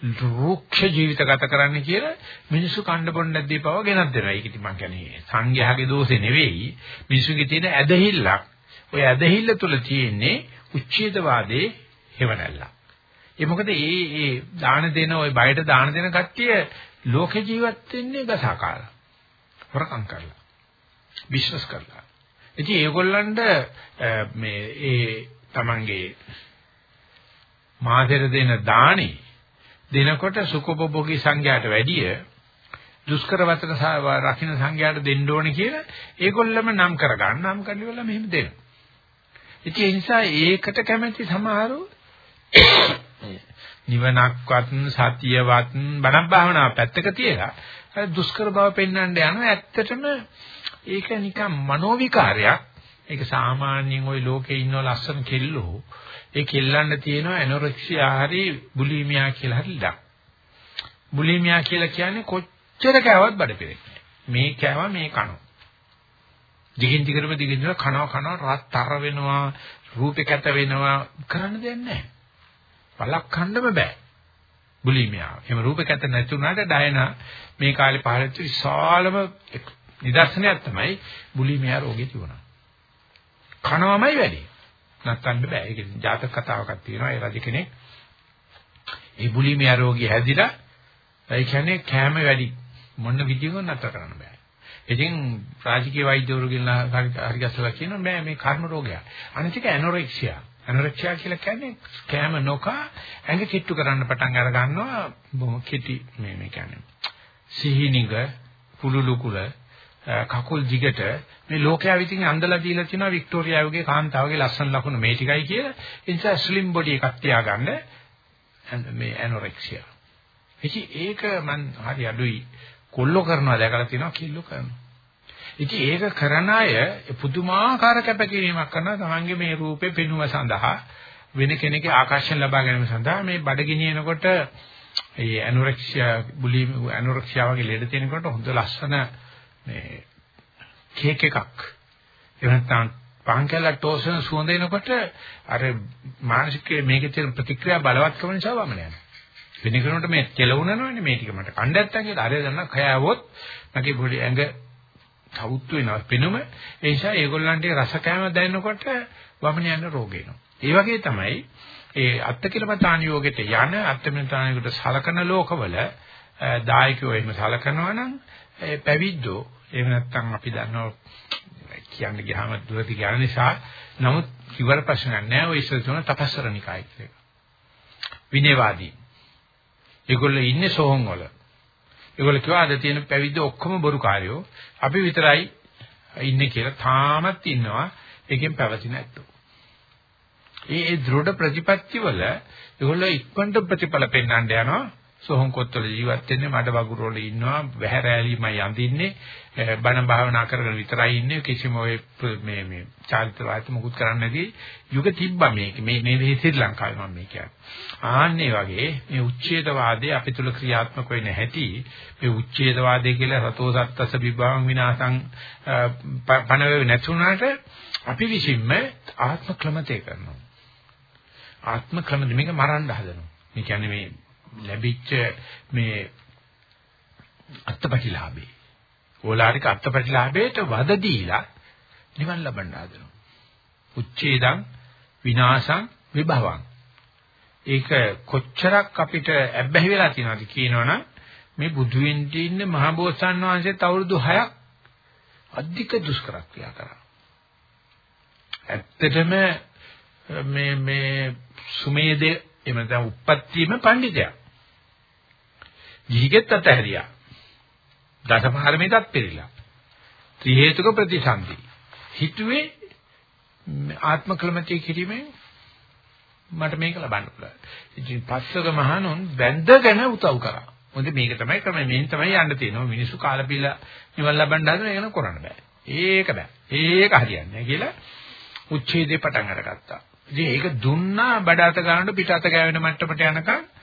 රුක්ෂ ජීවිත ගත කරන්න කියලා මිනිස්සු කණ්ඩ බොන්න නැද්දී පව ගෙනත් දෙනවා. ඒක ඉතින් මං කියන්නේ සංඝයාගේ දෝෂේ නෙවෙයි. මිනිස්සුගේ තියෙන ඇදහිල්ලක්. ඔය ඇදහිල්ල තුල තියෙන්නේ උච්ඡේදවාදේ හේවණල්ලක්. ඒ මොකද ඒ ඒ දාන දෙන ওই බයට දාන දෙන කට්ටිය ලෝක ජීවත් වෙන්නේ ගසාකාලා. හොරකම් කරලා. බිස්නස් කරලා. ඉතින් ඒගොල්ලන්ට මේ ඒ තමන්ගේ මාසෙට දෙන දානේ දෙනකොට සුඛෝපභෝගී සංඛ්‍යාට වැඩිය දුෂ්කර වතන රකින්න සංඛ්‍යාට දෙන්න ඕනේ කියලා ඒගොල්ලම නම් කරගන්න. නම් කරලිවල මෙහෙම දෙනවා. ඉතින් ඒ නිසා ඒකට කැමැති සමහරු නිවනක්වත් සතියවත් බණක් භාවනාව පැත්තක තියලා දුෂ්කර බව පෙන්වන්න යනවා. ඇත්තටම ඒක නිකන් මනෝවිකාරයක්. ඒක සාමාන්‍යයෙන් ওই ලෝකේ ඉන්න ලස්සන කෙල්ලෝ ඒ කෙල්ලන්න තියෙනවා ඇනොරෙක්සියා හරි බුලිමියා කියලා හරි ලක් බුලිමියා කියලා කියන්නේ කොච්චර කෑවත් බඩ පිරෙන්නේ මේ කෑවා මේ කනවා දිගින් දිගටම දිගින් දිගට කනවා කනවා රත්තර වෙනවා රූපේ කැත වෙනවා කරන්න දෙයක් නැහැ පළක් කන්නම බෑ. බුලිමියා. එහෙම රූපකත නැතුණාට ඩයනා මේ කාලේ පහළට විශාලම නිදර්ශනයක් තමයි බුලිමියා රෝගේ තිබුණා. කනවමයි වැඩි. නැත්තන්න බෑ. ඒක ජාතක කතාවක් තියෙනවා. ඒ රජ කෙනෙක් ඒ බුලිමියා රෝගී හැදිලා ඒ කියන්නේ කැම වැඩි මොන විදිහකින් නැතර කරන්න බෑ. ඉතින් රාජකීය වෛද්‍යවරුගෙන් හරි ගැස්සලා කියනවා බෑ මේ කර්ම රෝගයක්. අනිත් එක ඇනොරෙක්සියා. අනොරෙක්සියා කියලා කියන්නේ කෑම නොකා ඇඟ කිට්ටු කරන්න පටන් අර ගන්නවා බොහොම කෙටි මේ මේ කියන්නේ සිහිනිග කුලුලු කුල කකුල් දිගට මේ ලෝකයා විසින් අඳලා දීලා තිනවා වික්ටෝරියාවගේ කාන්තාවගේ ලස්සන ලකුණු මේ ටිකයි කියලා. ඒ නිසා ස්ලිම් බොඩි එකක් තියාගන්න මේ ඇනොරෙක්සියා ඉතින් ඒක මන් හරි අඩුයි. කොල්ලෝ කරනවා දැකලා තිනවා කිල්ලෝ කරනවා. ඉතින් ඒක කරන අය පුදුමාකාර කැපකිරීමක් කරනවා. තමන්ගේ මේ රූපේ පෙනුම සඳහා වෙන කෙනෙක්ගේ ආකර්ෂණ ලබා ගැනීම සඳහා මේ බඩගිනිනකොට ඒ ඇනොරෙක්සියා බුලි ඇනොරෙක්සියා වගේ ලෙඩ තියෙනකොට හොඳ ලස්සන මේ කේක් එකක් එහෙම නැත්නම් පහන් කැල්ලක් ටෝසන සුවඳ එනකොට අර මානසික මේකේ තියෙන ප්‍රතික්‍රියා බලවත්කම නිසා වමන යනවා. වෙන කෙනෙකුට මේ කෙලවුනනවනේ මේ ටික මට කණ්ඩ නැත්තම් කියලා අර දන්න කයාවොත් මගේ බොඩි ඇඟ සවුත් වෙනවා පෙනුම ඒ නිසා ඒගොල්ලන්ට රස කැම දැනෙනකොට වමන යන රෝග එනවා. ඒ වගේ තමයි ඒ අත්තිකිලමතාන යෝගෙට යන අත්තිකිලමතාන යෝගයට සලකන ලෝකවල දායකයෝ එහෙම සලකනවා නම් පැවිද්දෝ එහෙම නැත්නම් අපි දන්නවා කියන්න ගියාම දුරදි යන නිසා නමුත් කිවර ප්‍රශ්නයක් නෑ ඔය ඉස්සර තුන තපස්සරනිකයි කියලා. විනයවාදී. ඒගොල්ලෝ ඉන්නේ සෝහන් වල. ඒගොල්ලෝ කිව්වා අද තියෙන පැවිද්ද ඔක්කොම බොරු කාර්යෝ. අපි විතරයි ඉන්නේ කියලා තාමත් ඉන්නවා. ඒකෙන් පැවතින ඇත්තෝ. ඒ ඒ දෘඪ ප්‍රතිපත්ති වල ඒගොල්ලෝ ඉක්මනට ප්‍රතිඵල පෙන්වන්න යනවා. සෝහන් කොත්වල ජීවත් වෙන්නේ මඩ වගුරු වල ඉන්නවා වැහැරෑලිමයි අඳින්නේ. බණ භාවනා කරගෙන විතරයි ඉන්නේ. කිසිම ඔය මේ මේ චාරිත්‍ර වාස්තු මුකුත් කරන්නේ නැති යුග තිබ්බා මේක. මේ මේ ශ්‍රී ලංකාවේ මම මේ කියන්නේ. ආන්නේ වගේ මේ උච්ඡේදවාදයේ අපි තුල ක්‍රියාත්මක වෙන්නේ නැහැටි. මේ උච්ඡේදවාදය කියලා රතෝ සත්තස විභාගං විනාසං පණවෙ නැතුණාට අපි විසින්ම ආත්ම ක්‍රමතේ කරනවා. ආත්ම ක්‍රමද මේක මරන්න හදනවා. මේ කියන්නේ මේ ලැබිච්ච මේ අත්පටිලාභේ ඕලාරික අත්පටිලාභයට වද දීලා නිවන් ලබන්න හදනවා. උච්ඡේදං විනාශං විභවං. ඒක කොච්චරක් අපිට ඇබ්බැහි වෙලා තියෙනවද කියනවනම් මේ බුදු වෙන්න ඉන්න මහ බෝසත්න් වහන්සේත් අවුරුදු 6ක් අධික දුෂ්කර ක්‍රියා කරා. ඇත්තටම මේ මේ සුමේදේ එහෙම නැත්නම් උප්පත්තියම පඬිතයා. ජීගෙත් අතහැරියා. දසපාරමිතත් පිළිලා. ත්‍රි හේතුක ප්‍රතිසන්දි. හිතුවේ ආත්ම ක්‍රමතිය කිරීමෙන් මට මේක ලබන්න පුළුවන්. ඉතින් පස්වක මහණුන් වැඳගෙන උදව් කරා. මොකද මේක තමයි ක්‍රමය. මේන් තමයි යන්න තියෙනවා. මිනිස්සු කාලා පිළා නිවන් ලබන්න හදන එක කරන්න බෑ. ඒක බෑ. ඒක හරියන්නේ නැහැ කියලා උච්ඡේදේ පටන් අරගත්තා. ඉතින් ඒක දුන්නා බඩ අත ගන්නට පිට අත ගෑවෙන මට්ටමට යනකම්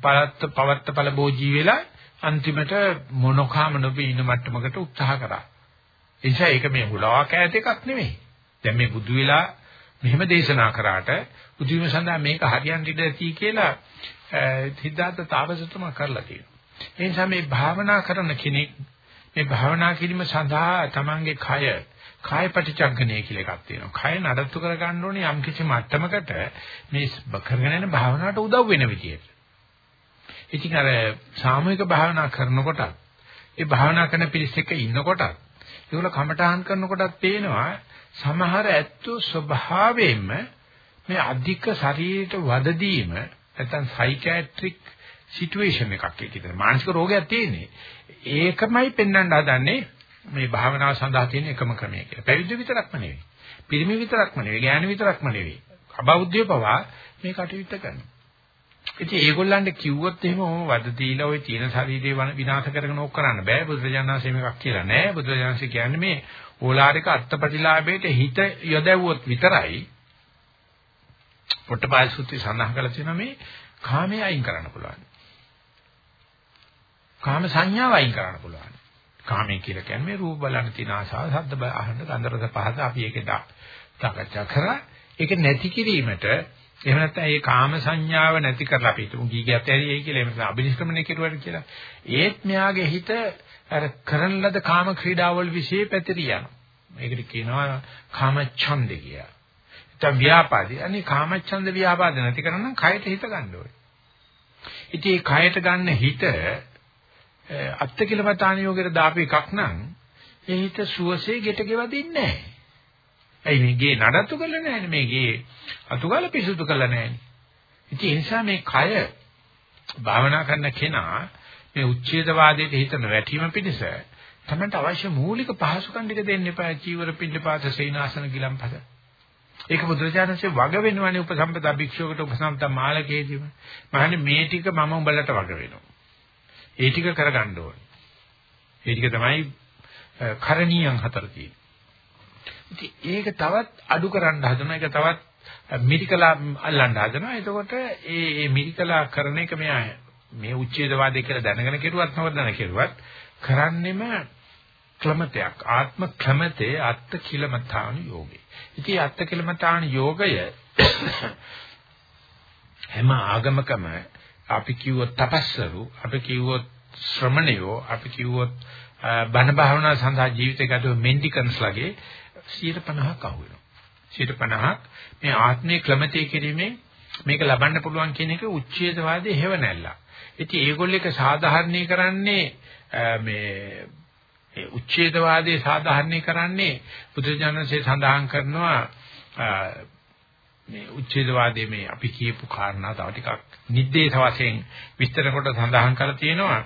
පවත්ත පවත්ත ඵල භෝජී වෙලා අන්තිමට මොනකාම නොබී ඉන්න මට්ටමකට උත්සාහ කරා. ඒ නිසා ඒක මේ හුලවා කෑත එකක් නෙමෙයි. දැන් මේ බුදු වෙලා මෙහෙම දේශනා කරාට බුදුවීම සඳහා මේක හරියන් ඉඳ ඇති කියලා සිද්ධාර්ථ තාපසතුමා කරලා තියෙනවා. ඒ නිසා මේ භාවනා කරන කෙනෙක් මේ භාවනා කිරීම සඳහා තමන්ගේ කය කාය පටිචක්කණය කියලා එකක් තියෙනවා. කය නඩත්තු කර ගන්න ඕනේ යම් කිසි මට්ටමකට මේ කරගෙන යන භාවනාවට උදව් වෙන විදියට. ඉතින් අර සාමූහික භාවනා කරනකොට ඒ භාවනා කරන පිරිස් එක්ක ඉන්නකොට ඒගොල්ල කමඨාන් කරනකොටත් පේනවා සමහර ඇත්තෝ ස්වභාවයෙන්ම මේ අධික ශරීරයට වද දීම නැත්නම් සයිකියාට්‍රික් සිටුේෂන් එකක් ඒකද මානසික රෝගයක් තියෙන්නේ ඒකමයි පෙන්වන්න හදන්නේ මේ භාවනාව සඳහා තියෙන එකම ක්‍රමය කියලා. පැවිදි විතරක්ම නෙවෙයි. පිරිමි විතරක්ම නෙවෙයි, ඥාන විතරක්ම නෙවෙයි. අබෞද්ධය පවා මේ කටයුත්ත කරනවා. ඉතින් ඒගොල්ලන්ට කිව්වොත් එහෙම ඔහොම වද දීලා ওই තියෙන ශරීරේ විනාශ කරගෙන ඕක කරන්න බෑ. බුදුරජාණන්සේ මේකක් කියලා නෑ. බුදුරජාණන්සේ කියන්නේ මේ ඕලාරික අත්පටිලාභයට හිත යොදවුවොත් විතරයි පොට්ටපාය සූත්‍රය සඳහන් කරලා තියෙනවා මේ කාමයේ අයින් කරන්න පුළුවන්. කාම සංඥාව අයින් කරන්න පුළුවන්. කාමයේ කියලා කියන්නේ රූප බලන්න තියෙන ආසාව, ශබ්ද අහන්න, ගන්ධ රස පහස අපි ඒකේ සාකච්ඡා කරා. ඒක නැති කිරීමට එහෙම නැත්නම් ඒ කාම සංඥාව නැති කරලා අපි හිතමු ගීගයත් ඇරියයි කියලා එහෙම නැත්නම් අබිනිෂ්ක්‍රමණය කෙරුවාට කියලා. ඒත් මෙයාගේ හිත අර කරන ලද කාම ක්‍රීඩාවල් વિશે පැතිරිය යනවා. මේකට කියනවා කාම ඡන්ද කියලා. නැත්නම් ව්‍යාපාදේ. අනේ කාම ඡන්ද ව්‍යාපාද නැති කරනම් කයට හිත ගන්න ඕනේ. ඉතින් මේ කයට ගන්න හිත අත්තිකිලමතාන යෝගයට දාපු එකක් නම් ඒ හිත සුවසේ ගෙට ගෙවදින්නේ නැහැ. ඇයි මේ ගේ නඩත්තු කරලා නැහැ මේ ගේ අතුගාල පිසුදු කරලා නැහැ. ඉතින් ඒ නිසා මේ කය භාවනා කරන කෙනා මේ උච්ඡේදවාදයට හිතන වැටීම පිණිස තමන්ට අවශ්‍ය මූලික පහසුකම් ටික දෙන්න එපා. චීවර පිළිපාත සේනාසන ගිලම්පස. ඒක බුදුරජාණන්සේ වග වෙනවනේ උපසම්පදා භික්ෂුවකට උපසම්පදා මාලකයේදීම. මහන්නේ මේ ටික මම උඹලට වග වෙනවා. ඒ ටික කරගන්න ඕනේ. ඒ ටික තමයි කරණීයන් හතර තියෙන්නේ. ඉතින් ඒක තවත් අඩු කරන්න හදනවා. ඒක තවත් මිරිකලා අල්ලන්න හදනවා. එතකොට ඒ ඒ මිරිකලා කරන එක මෙයා මේ උච්ඡේදවාදය කියලා දැනගෙන කෙරුවත් නොදැන කෙරුවත් කරන්නෙම ක්‍රමතයක් ආත්ම ක්‍රමතේ අත්ත කිලමතාන යෝගේ. ඉතින් අත්ත කිලමතාන යෝගය හැම ආගමකම අපි කිව්වොත් තපස්සරු අපි කිව්වොත් ශ්‍රමණයෝ අපි කිව්වොත් බණ භාවනා සඳහා ජීවිත ගත මෙන්ඩිකන්ස් ලගේ 150ක් අහු වෙනවා 150ක් මේ ආත්මයේ ක්‍රමතේ කිරීමේ මේක ලබන්න පුළුවන් කියන එක උච්ඡේදවාදී හේව නැල්ලා. ඉතින් ඒගොල්ලෝ එක සාධාරණී කරන්නේ මේ ඒ උච්ඡේදවාදී සාධාරණී කරන්නේ බුදුජානකසේ සඳහන් කරනවා මේ උච්ඡේදවාදයේ මේ අපි කියපු කාරණා තව ටිකක් නිද්දේශ වශයෙන් විස්තර කොට සඳහන් කරලා තියෙනවා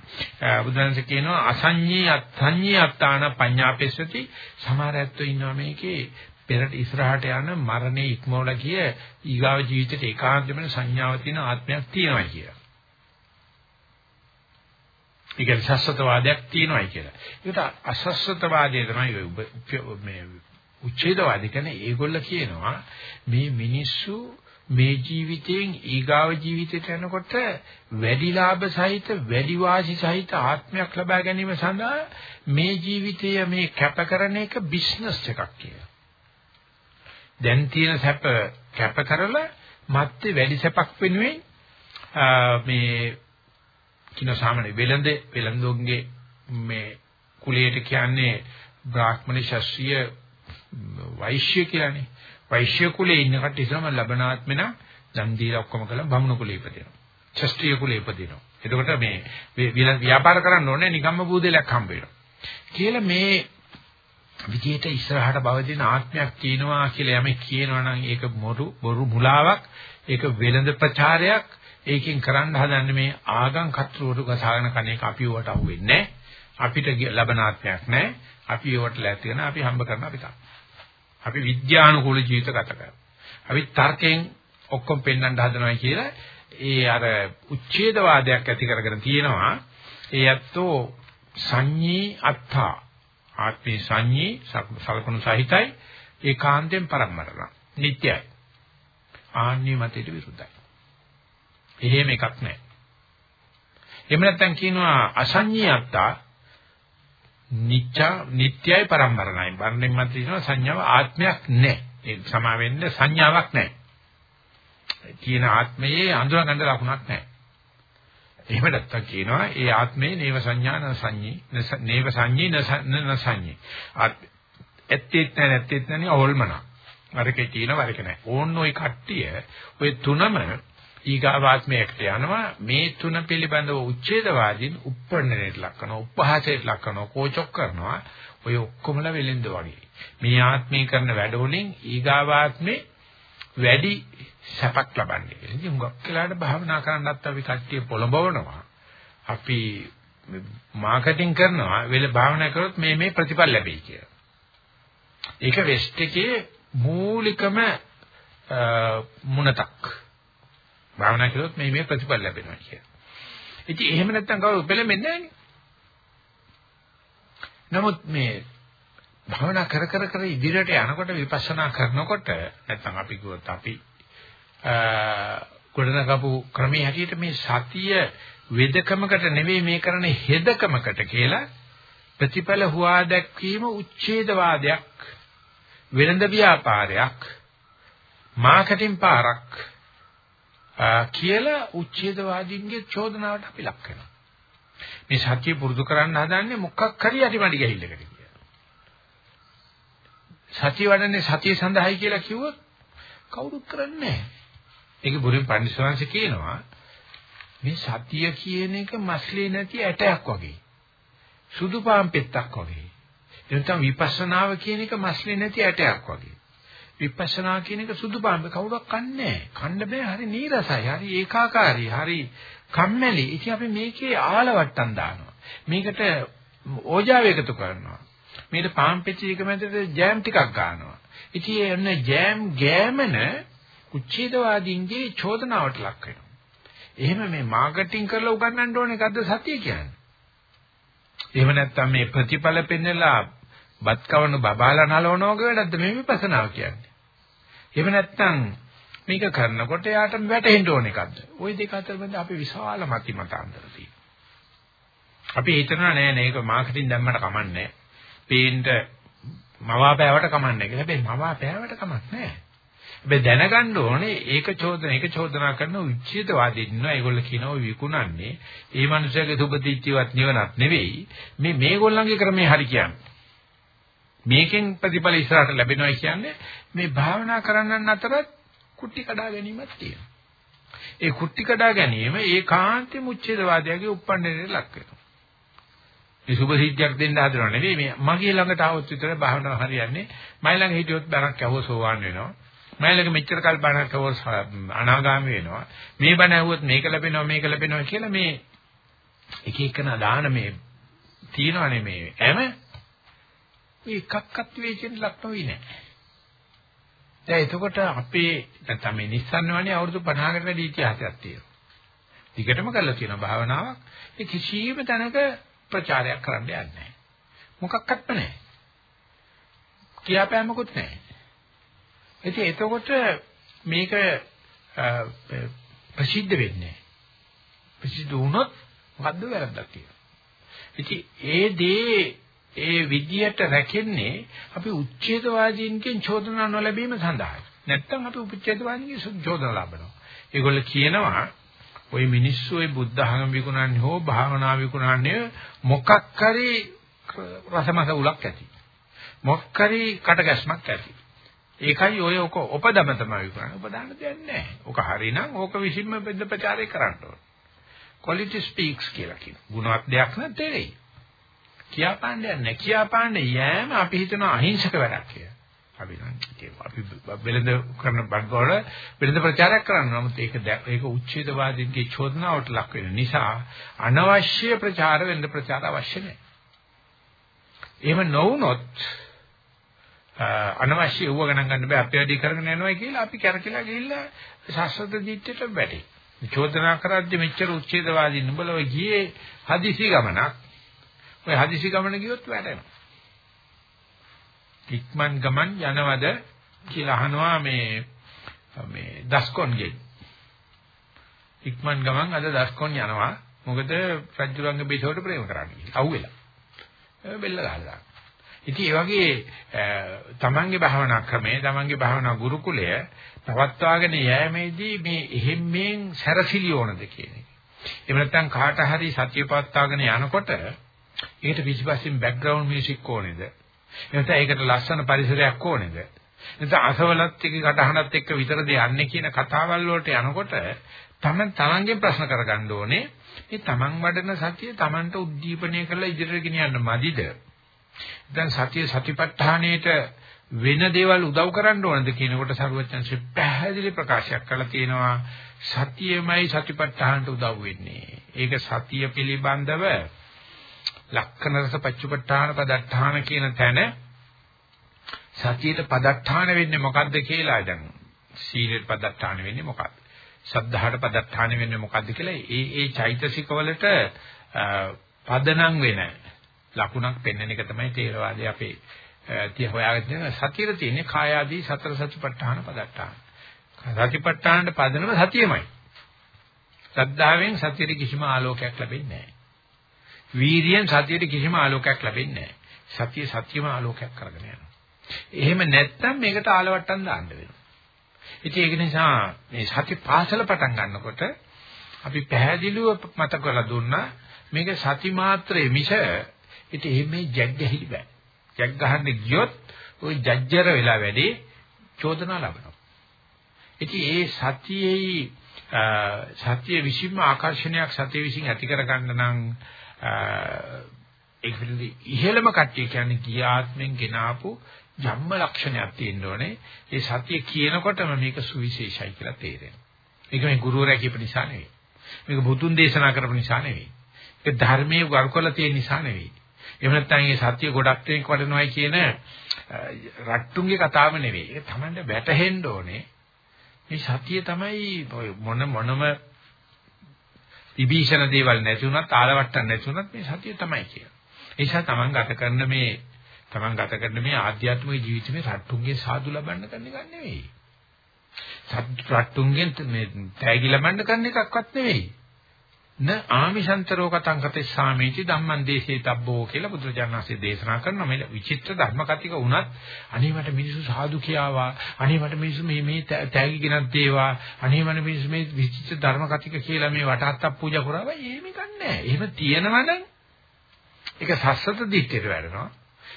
බුදුන්සේ කියනවා අසඤ්ඤී අත්ඤ්ඤී අත්තාන පඤ්ඤාපෙස්සති සමහර ඇත්තෝ ඉන්නවා මේකේ පෙරට ඉස්සරහට යන මරණේ ඉක්මවලා කිය ඊගාව ජීවිතේට ඒකාන්තයෙන්ම සංඥාව තියෙන ආත්මයක් තියෙනවා කියලා. ඒක සස්සතවාදයක් තියෙනවායි කියලා. ඒකට අසස්සතවාදය තමයි මේ උච්ඡේදවාදී කියන්නේ ඒගොල්ල කියනවා මේ මිනිස්සු මේ ජීවිතයෙන් ඊගාව ජීවිතයට යනකොට වැඩි ලාභ සහිත වැඩි වාසි සහිත ආත්මයක් ලබා ගැනීම සඳහා මේ ජීවිතය මේ කැප කරන එක බිස්නස් එකක් කියලා. දැන් තියෙන සැප කැප කරලා මත්තේ වැඩි සැපක් වෙනුවෙන් මේ කින සාමාන්‍ය වෙළඳ වෙළඳුන්ගේ මේ කුලයට කියන්නේ බ්‍රාහ්මණ ශාස්ත්‍රීය වෛශ්‍ය කියලානේ. වෛශ්‍ය කුලේ ඉන්න කට්ටිය ඉස්සම ලබනාත්මෙ නම් දන් දීලා ඔක්කොම කළා බමුණු කුලේ ඉපදිනවා. ක්ෂත්‍රීය කුලේ ඉපදිනවා. එතකොට මේ ව්‍යාපාර කරන්න ඕනේ නිකම්ම බූදලයක් හම්බ වෙනවා. කියලා මේ විදියට ඉස්සරහට බවදින ආත්මයක් තියෙනවා කියලා යමෙක් කියනවා නම් ඒක මොරු බොරු මුලාවක් ඒක වෙළඳ ප්‍රචාරයක් ඒකෙන් කරන්න හදන්නේ මේ ආගම් කතරුවට ගසාගෙන කණේක අපි වට අහුවෙන්නේ අපිට ලබන ආත්මයක් නැහැ අපි ඒවට ලැති වෙන අපි හම්බ කරන අපි අපි විද්‍යානුකූල ජීවිත ගත කරනවා අපි තර්කයෙන් ඔක්කොම පෙන්වන්න හදනවා කියලා ඒ අර උච්ඡේදවාදයක් ඇති කරගෙන තියෙනවා. ඒ ඇත්තෝ සංඤී අත්තා ආත්මේ සංඤී සලකුණු සහිතයි. ඒකාන්තයෙන් පරම්මරණ නිට්ටයයි. ආන්නේ මතයට විරුද්ධයි. එහෙම එකක් නැහැ. එහෙම නැත්නම් කියනවා අසංඤී අත්තා නිච්චා නිට්ටයයි පරම්පරණයි. බණ්ඩෙන් මත තියෙනවා සංඥාව ආත්මයක් නැහැ. ඒ සමා වෙන්න සංඥාවක් නැහැ. කියන ආත්මයේ අඳුරගන්න ලකුණක් නැහැ. එහෙම නැත්තම් කියනවා ඒ ආත්මේ නේව සංඥාන සංඤී නේව සංඤී නසන්න සංඤී. ඇත්තෙත් නැහැ නැත්තෙත් නැහැ ඕල්මන. වරකේ තියෙන වරක නැහැ. ඕන්න ওই කට්ටිය ඔය තුනම ඊගාවාත්මයකට යනවා මේ තුන පිළිබඳව උච්ඡේදවාදීන් උප්පන්නණයට ලක් කරනවා උපහාසයට ලක් කරනවා කෝචොක් කරනවා ඔය ඔක්කොමලා වෙලෙන්ද වගේ මේ ආත්මී කරන වැඩවලින් ඊගාවාත්මේ වැඩි සැපක් ලබන්නේ කියලා. ඉතින් හුඟක් වෙලාවට භාවනා කරන්නත් අපි කට්ටිය පොළඹවනවා. අපි මාකටිං කරනවා වෙල භාවනා කරොත් මේ මේ ප්‍රතිඵල ලැබෙයි කියලා. ඒක වෙස්ට් එකේ මූලිකම මුණතක්. භාවනා කරොත් මේ මේ ප්‍රතිඵල ලැබෙනවා කියලා. ඉතින් එහෙම නැත්නම් කවුරු පෙළෙන්නේ නැහැ නමුත් මේ භාවනා කර කර කර ඉදිරියට යනකොට විපස්සනා කරනකොට නැත්නම් අපි කිව්වොත් අපි ගොඩනගපු ක්‍රමයේ හැටියට මේ සතිය වෙදකමකට නෙවෙයි මේ කරන්නේ හෙදකමකට කියලා ප්‍රතිඵල හුවා දැක්වීම උච්ඡේදවාදයක් වෙළඳ ව්‍යාපාරයක් මාකටිං පාරක් කියලා උච්ඡේදවාදීන්ගේ චෝදනාවට අපි ලක් වෙනවා. මේ සත්‍ය පුරුදු කරන්න හදන්නේ මොකක් හරි අටිමඩි ගහිල්ලකට කියලා. සත්‍ය වඩන්නේ සතිය සඳහායි කියලා කිව්වොත් කවුරුත් කරන්නේ නැහැ. ඒක බුරින් පඬිස්සවංශ කියනවා මේ සතිය කියන එක මස්ලේ නැති ඇටයක් වගේ. සුදු පාන් පෙත්තක් වගේ. එතන විපස්සනාව කියන එක මස්ලේ නැති ඇටයක් වගේ. විපස්සනා කියන එක සුදු පාන් කවුරක් කන්නේ නැහැ. කන්න බෑ. හරි නීරසයි. හරි ඒකාකාරී. හරි කම්මැලි. ඉතින් අපි මේකේ ආලවට්ටම් දානවා. මේකට ඕජාව එකතු කරනවා. මේකට පාන් පෙච්චි එක මැදට ජෑම් ටිකක් ගන්නවා. ඉතින් එන්න ජෑම් ගෑමන උච්ඡේදවාදීන්ගේ චෝදනාවට ලක් වෙනවා. එහෙම මේ මාකටිං කරලා උගන්වන්න ඕනේ එකක්ද සතිය කියන්නේ. එහෙම නැත්නම් මේ ප්‍රතිඵල පෙන්නලා බත් කවන බබාලා නලවනවා වගේ වැඩක්ද මේ විපස්සනාව කියන්නේ. එහෙම නැත්නම් මේක කරනකොට යාට වැටෙන්න ඕන එකක්ද? ওই දෙක අතර බඳ අපි විශාල මති මතාන්තර තියෙනවා. අපි හිතනවා නෑ නේක මාකටිං දැම්මට කමන්නේ. පේන්න මවාපෑවට කමන්නේ. හැබැයි මවාපෑවට කමක් නෑ. හැබැයි දැනගන්න ඕනේ ඒක චෝදන ඒක චෝදනා කරන උච්චිතවාදී ඉන්නවා. ඒගොල්ලෝ කියනවා විකුණන්නේ. ඒ මනුස්සයාගේ සුබදීච්චිවත් නිවනක් නෙවෙයි. මේ මේගොල්ලන්ගේ ක්‍රමේ හරි කියන්නේ. මේකෙන් ප්‍රතිඵල ඉස්සරහට ලැබෙනවා කියන්නේ මේ භාවනා කරන්නන් අතරත් කුටි කඩා ගැනීමක් තියෙනවා. ඒ කුටි කඩා ගැනීම ඒකාන්තෙම උච්චේදවාදයේ උප්පන්නේට ලක් වෙනවා. මේ සුභ සිද්ධියක් දෙන්න හදනව නෙවෙයි මේ මගේ ළඟට આવොත් විතර භාවනාව හරියන්නේ. මයි ළඟ හිටියොත් බණක් ඇහුව සෝවාන් වෙනවා. මයිලක මෙච්චර කල් බණක් අවස් අනාගාමී වෙනවා. මේ බණ ඇහුවොත් මේක ලැබෙනවා මේක ලැබෙනවා කියලා මේ එක එකන දාන මේ තියනවනේ මේ හැම මේ එකක්වත් වේචෙන් ලක් නොවේ නෑ. දැන් එතකොට අපේ නැත්නම් මේ නිස්සන්න වනේ අවුරුදු 50කට වැඩි ඉතිහාසයක් තියෙනවා. දිගටම කරලා තියෙන භාවනාවක් ඒ කිසියම් තැනක ප්‍රචාරයක් කරන්න යන්නේ නැහැ. මොකක්වත් නැහැ. කියාපෑමකුත් නැහැ. ඉතින් එතකොට මේක ප්‍රසිද්ධ වෙන්නේ ප්‍රසිද්ධ වුණොත් මොකද්ද වැරද්දක් කියලා. ඉතින් ඒ දේ ඒ විදියට රැකෙන්නේ අපි උච්ඡේදවාදීන්ගෙන් චෝදනා නොලැබීම සඳහායි. නැත්තම් අපි උච්ඡේදවාදීන්ගෙන් චෝදනා ලබනවා. ඒගොල්ලෝ කියනවා ওই මිනිස්සු ওই බුද්ධ ධර්ම විකුණන්නේ හෝ භාවනා විකුණන්නේ මොකක් හරි රසමස උලක් ඇති. මොකක් හරි කටගැස්මක් ඇති. ඒකයි ඔය ඔක උපදම තමයි විකුණන්නේ. උපදාන්න දෙයක් නැහැ. ඔක හරිනම් ඕක විසින්ම බෙද ප්‍රචාරය කරන්න ඕන. quality speaks කියලා කියන. ගුණවත් දෙයක් නම් තේරෙයි. කියාපාන්නේ නැහැ. කියාපාන්නේ යෑම අපි හිතන අහිංසක වැඩක් කියලා. අපි නම් අපි වෙළඳ කරන බඩවල වෙළඳ ප්‍රචාරයක් කරනවා. නමුත් ඒක ඒක උච්ඡේදවාදීන්ගේ චෝදනාවට ලක් වෙන නිසා අනවශ්‍ය ප්‍රචාර වෙළඳ ප්‍රචාර අවශ්‍ය නැහැ. එහෙම නොවුනොත් අනවශ්‍ය ඌව ගණන් ගන්න බෑ අපි වැඩි කරගෙන යනවා කියලා අපි කැරකිලා ගිහිල්ලා ශාස්ත්‍රද දිට්ඨියට වැටේ. චෝදනා කරද්දි මෙච්චර උච්ඡේදවාදී නුඹලව ගියේ හදිසි ගමනක්. ඔය හදිසි ගමන ගියොත් වැටෙනවා. ඉක්මන් ගමන් යනවද කියලා අහනවා මේ මේ දස්කොන්ගේ. ඉක්මන් ගමන් අද දස්කොන් යනවා. මොකද රජුරංග බේසවට ප්‍රේම කරන්නේ. අහුවෙලා. බෙල්ල ගහලා. ඉතින් ඒ වගේ තමන්ගේ භාවනා ක්‍රමය, තමන්ගේ භාවනා ගුරුකුලය පවත්වාගෙන යෑමේදී මේ එහෙම් මෙන් සැරසිලි ඕනද කියන එක. එහෙම නැත්නම් කාට හරි සත්‍ය පවත්වාගෙන යනකොට ඒකට පිටිපස්සෙන් බෑග්ග්‍රවුන්ඩ් මියුසික් ඕනේද? එහෙනම් ඒකට ලස්සන පරිසරයක් ඕනේද? නැත්නම් අසවලත් එක්ක කටහඬත් එක්ක විතරද යන්නේ කියන කතාවල් වලට යනකොට තමන් තමන්ගෙන් ප්‍රශ්න කරගන්න ඕනේ මේ තමන් වඩන සතිය තමන්ට උද්දීපනය කරලා ඉදිරියට ගෙනියන්න මදිද? දැන් සතිය සතිපට්ඨානයේට වෙන දේවල් උදව් කරන්න ඕනද කියනකොට සරුවචන්සේ පැහැදිලි ප්‍රකාශයක් කළා තියෙනවා සතියමයි සතිපට්ඨානට උදව් වෙන්නේ. ඒක සතිය පිළිබඳව ලක්කන රස පච්චුපට්ඨාන පදට්ඨාන කියන තැන සතියට පදට්ඨාන වෙන්නේ මොකද්ද කියලා දැන් සීලෙට පදට්ඨාන වෙන්නේ මොකද්ද? සද්ධාහට පදට්ඨාන වෙන්නේ මොකද්ද කියලා ඒ ඒ චෛතසික වලට පදනම් වෙන ලකුණක් පෙන්වන එක තමයි තේරවාදී අපේ තිය හොයාගෙන සතියේ තියෙන්නේ කාය ආදී සතර සතිපට්ඨාන පදට්ඨාන. සතිපට්ඨානට පදනම සතියමයි. සද්ධාවෙන් සතියේ කිසිම ආලෝකයක් ලැබෙන්නේ නැහැ. වීරියෙන් සතියට කිසිම ආලෝකයක් ලැබෙන්නේ නැහැ. සතිය සත්‍යම ආලෝකයක් කරගෙන යනවා. එහෙම නැත්නම් මේකට ආලවට්ටම් දාන්න වෙනවා. ඉතින් ඒක නිසා මේ සති පාසල පටන් ගන්නකොට අපි පැහැදිලිව මතක කරලා දුන්නා මේක සති මාත්‍රයේ මිස ඉතින් එහෙම ජග් ගහිලි බෑ. ජග් ගහන්න ගියොත් ওই ජජ්ජර වෙලා වැඩි චෝදනා ලබනවා. ඉතින් ඒ සතියේ සතිය විසින්ම ආකර්ෂණයක් සතිය විසින් ඇති කරගන්න නම් ඒක පිළිදි ඉහෙළම කට්ටිය කියන්නේ ගියාත්මෙන් ගෙනාපු ජම්ම ලක්ෂණයක් තියෙන්න ඕනේ. ඒ සතිය කියනකොටම මේක සුවිශේෂයි කියලා තේරෙනවා. මේක මේ ගුරුවරයා කියපු නිසා නෙවෙයි. මේක බුදුන් දේශනා කරපු නිසා නෙවෙයි. ඒක ධර්මයේ වරු කරලා තියෙන නිසා නෙවෙයි. එහෙම නැත්නම් මේ සත්‍ය ගොඩක් දෙනෙක් වඩනවායි කියන රට්ටුන්ගේ කතාව නෙවෙයි. ඒක තමයි වැටහෙන්න ඕනේ. මේ සතිය තමයි මොන මොනම විභීෂණ දේවල් නැති වුණත් ආලවට්ටම් නැති වුණත් මේ සතිය තමයි කියන්නේ. ඒ නිසා තමන් ගත කරන මේ තමන් ගත කරන මේ ආධ්‍යාත්මික ජීවිතේ රට්ටුන්ගේ සාදු ලබන්න කරන එක නෙවෙයි. රට්ටුන්ගෙන් මේ තෑගි ලබන්න කරන එකක්වත් නෙවෙයි. න ආමිෂන්තරෝ කතං කතේ සාමීචි ධම්මං දේශේ තබ්බෝ කියලා බුදුරජාණන්සේ දේශනා කරන මේ විචිත්‍ර ධර්ම කතික වුණත් අනේ මට මිනිස්සු සාදු කියාවා. අනේ මට මිනිස්සු මේ මේ තෑගි ගෙනත් දේවා. අනේ මට මිනිස්සු මේ විචිත්‍ර ධර්ම කතික කියලා මේ වටහත්තක් පූජා කරාවා එහෙම ගන්නෑ එහෙම තියෙනවනම් ඒක සස්සත දිට්ඨියට වැඩනවා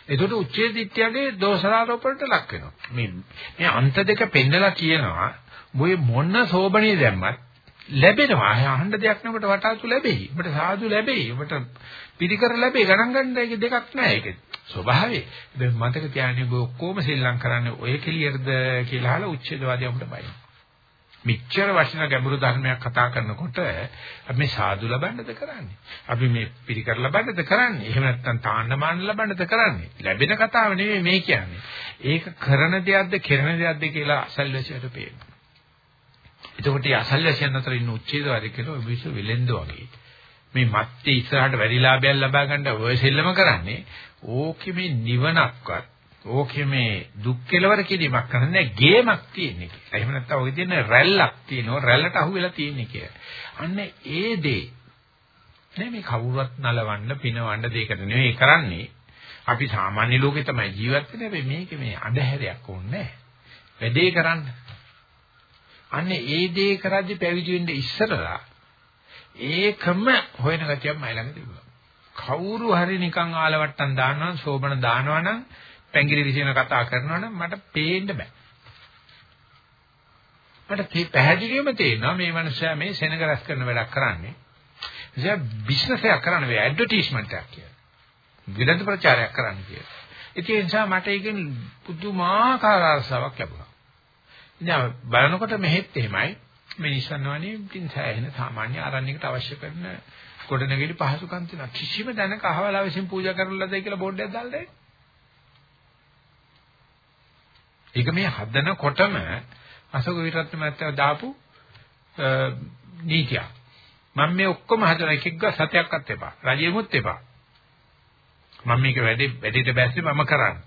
එතකොට උච්චේ දිට්ඨියගේ දෝෂාරෝපණයට ලක් වෙනවා. මේ මේ අන්ත දෙක පෙන්නලා කියනවා. මොයේ මොන සෝබණිය දැම්මත් ලැබෙනවා. අහන්න දෙයක් නකට වටාතු ලැබෙයි. ඔබට සාදු ලැබෙයි. ඔබට පිළිකර ලැබෙයි. ගණන් ගන්න එක දෙකක් නෑ ඒක. ස්වභාවය. දැන් මතක තියාගන්න ඔබ ඔක්කොම සෙල්ලම් කරන්නේ ඔය කෙලියරද කියලා අහලා උච්ඡේදවාදී අපිට බයි. මෙච්චර වටිනා ගැඹුරු ධර්මයක් කතා කරනකොට අපි මේ සාදු ලබන්නද කරන්නේ? අපි මේ පිළිකර ලබන්නද කරන්නේ? එහෙම නැත්නම් තාන්න මාන ලබන්නද කරන්නේ? ලැබෙන කතාව නෙමෙයි මේ කියන්නේ. ඒක කරන දෙයක්ද, කෙරෙන දෙයක්ද කියලා අසල්වැසියට පේනවා. එතකොට මේ අසල්වැසියන් අතර ඉන්න උච්ඡේදවාදී කියලා ඔය මිනිස්සු වෙලෙන්ද වගේ. මේ මැත්තේ ඉස්සරහට වැඩි ලාභයක් ලබා ගන්න ඔය සෙල්ලම කරන්නේ ඕකේ මේ නිවනක්වත් ඕකේ මේ දුක් කෙලවර කිරීමක් කරන්නේ ගේමක් තියෙන්නේ කියලා. එහෙම නැත්නම් ඔය තියෙන රැල්ලක් තියෙනවා රැල්ලට අහු වෙලා තියෙන්නේ කියලා. අන්න ඒ දේ නේ මේ කවුරුත් නලවන්න පිනවන්න දෙයකට නෙවෙයි කරන්නේ. අපි සාමාන්‍ය ලෝකේ තමයි ජීවත් වෙන්නේ. මේකේ මේ අඳුරයක් ඕනේ නැහැ. වැඩේ කරන්න. අන්න ඒ දේ කරද්දි පැවිදි වෙන්න ඉස්සරලා ඒකම හොයන ගතියක් මයි ළඟ තිබුණා. කවුරු හරි නිකන් ආලවට්ටම් දානවා, සෝබන දානවා නම්, පැංගිරි විසින කතා කරනවා නම් මට පේන්න බෑ. මට පැහැදිලිවම තේරෙනවා මේ මනුස්සයා මේ සෙනග රැස් කරන වැඩක් කරන්නේ. එයා බිස්නස් එකක් කරන්න බෑ ඇඩ්වර්ටයිස්මන්ට් එකක් කියලා. විලඳ ප්‍රචාරයක් කරන්න කියලා. ඒ නිසා මට ඒකෙන් පුදුමාකාර අරසාවක් ලැබුණා. ඉතින් බලනකොට මෙහෙත් එහෙමයි මේ නිසන්වනේ ඉතින් සෑහෙන සාමාන්‍ය ආරණ්‍යයකට අවශ්‍ය කරන ගොඩනැගිලි පහසුකම් තියෙනවා. කිසිම දැනක අහවලා විසින් පූජා කරලාද කියලා බෝඩ් එකක් දාලා නැහැ. ඒක මේ හදනකොටම අශෝක විරත්න මහත්තයා දාපු නීතිය. මම මේ ඔක්කොම හදන එකෙක්ව සතයක්වත් එපා. රජෙමුත් එපා. මම මේක වැඩි වැඩිට බැස්සේ මම කරන්නේ.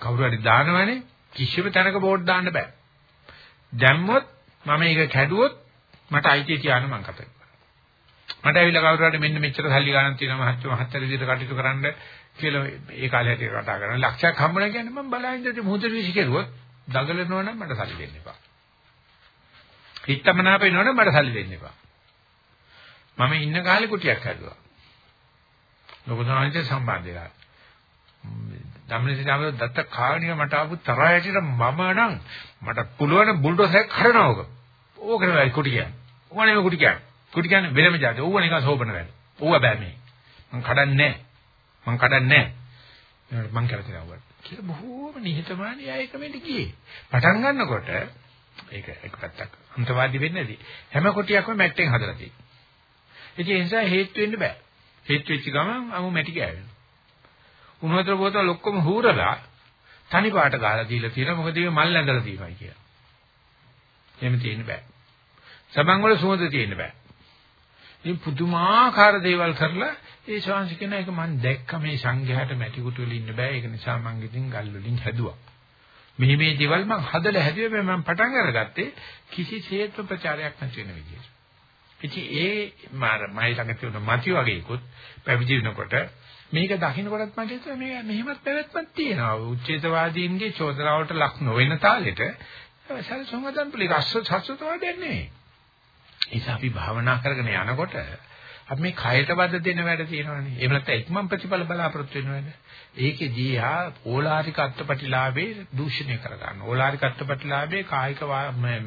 කවුරු හරි දානවනේ කිසිම තැනක බෝඩ් දාන්න බෑ. දැම්මොත් මම මේක කැඩුවොත් මට අයිතිය තියාන්න මං කතා මට ඇවිල්ලා කවුරු හරි මෙන්න මෙච්චර සල්ලි ගන්න තියෙනවා මහත්ම මහත්තර විදිහට කටයුතු කරන්න කියලා ඒ කාලේ හැටි කතා කරන ලක්ෂයක් හම්බුනා කියන්නේ මම බලහින්ද මුහුදට විසි කෙරුවොත් දඟලනවා නම් මට සල්ලි දෙන්න එපා. හිතමනාප වෙනවා නම් මට සල්ලි දෙන්න එපා. මම ඉන්න කාලේ කුටියක් හැදුවා. ලොකු සමාජයේ සම්බන්ධයලා. ධම්මනිසාම දත්ත කාණිය මට ආපු තරහ ඇටියට මම නම් මට පුළුවන් බුල්ඩෝසර් එකක් හරනවා ඕක. ඕක නෙවෙයි කුටි කියන්නේ. ඕක නෙවෙයි කුටි කියන්නේ. කුටි කියන්නේ වෙනම જાති. ඕව නිකන් සෝබන වැඩ. ඕව බෑ මේ. මං කඩන්නේ නැහැ. මං කඩන්නේ නැහැ. මං කරලා තියෙනවා. කියලා බොහෝම නිහතමානී අය කමෙන්ට ගියේ. පටන් ගන්නකොට ඒක එක පැත්තක් අන්තවාදී වෙන්නේ නැති. හැම කොටියක්ම මැට්ටෙන් හදලා තියෙනවා. ඒ නිසා හේතු වෙන්න බෑ. හේතු වෙච්ච ගමන් අමු මැටි ගෑවෙනවා. උණු වතුර බෝතල් ඔක්කොම හූරලා තනි පාට ගාලා දීලා තියෙනවා. මොකද මේ මල් ඇඳලා තියෙනවා කියලා. එහෙම තියෙන්න බෑ. සබන් වල සුවඳ තියෙන්න බෑ. මේ පුදුමාකාර දේවල් කරලා ඒ ශාංශ කියන එක මම දැක්ක මේ සංඝයාට මැටි කුටු වල ඉන්න බෑ ඒක නිසා මං ඉතින් ගල් වලින් හැදුවා මේ මේ දේවල් මං හදලා හැදුවේ මම පටන් අරගත්තේ කිසිසේත්ම ප්‍රචාරයක් නැති වෙන විදිහට ඉතින් ඒ මාර මයි ළඟ තියුණු මති වගේකුත් පැවිදි වෙනකොට මේක දකින්නකොටත් මට හිතුවා මේ මෙහෙමත් පැවැත්මක් තියෙනවා උච්චේතවාදීන්ගේ චෝදනාවට ලක් නොවන තාලෙට සල්සොංගදන් පිළිගස්ස සත්‍යතවාදයක් නෙවෙයි නිසා අපි භාවනා කරගෙන යනකොට අපි මේ කයට වද දෙන වැඩ තියෙනවානේ. එහෙම නැත්නම් ඉක්මන් ප්‍රතිඵල බලාපොරොත්තු වෙනවද? ඒකෙදී ආ ඕලාරික අත්පටිලාභේ දූෂණය කරගන්න. ඕලාරික අත්පටිලාභේ කායික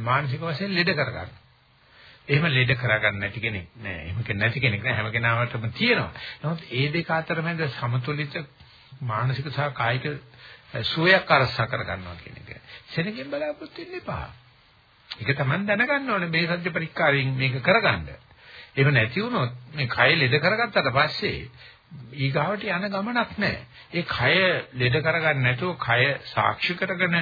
මානසික වශයෙන් ලෙඩ කරගන්න. එහෙම ලෙඩ කරගන්න නැති කෙනෙක් නෑ. එහෙම නැති කෙනෙක් නෑ. හැම කෙනාටම තියෙනවා. නමුත් ඒ දෙක අතර මැද සමතුලිත මානසික සහ කායික සුවයක් අරසා කරගන්නවා කියන එක. සෙනගෙන් බලාපොරොත්තු වෙන්න එපා. ඒක තමයි දැනගන්න ඕනේ මේ සත්‍ය පරීක්ෂාවෙන් මේක කරගන්න. එහෙම නැති වුණොත් මේ කය ලෙඩ කරගත්තට පස්සේ ඊගාවට යන ගමනක් නැහැ. ඒ කය ලෙඩ කරගන්න නැතුව කය සාක්ෂි කරගෙන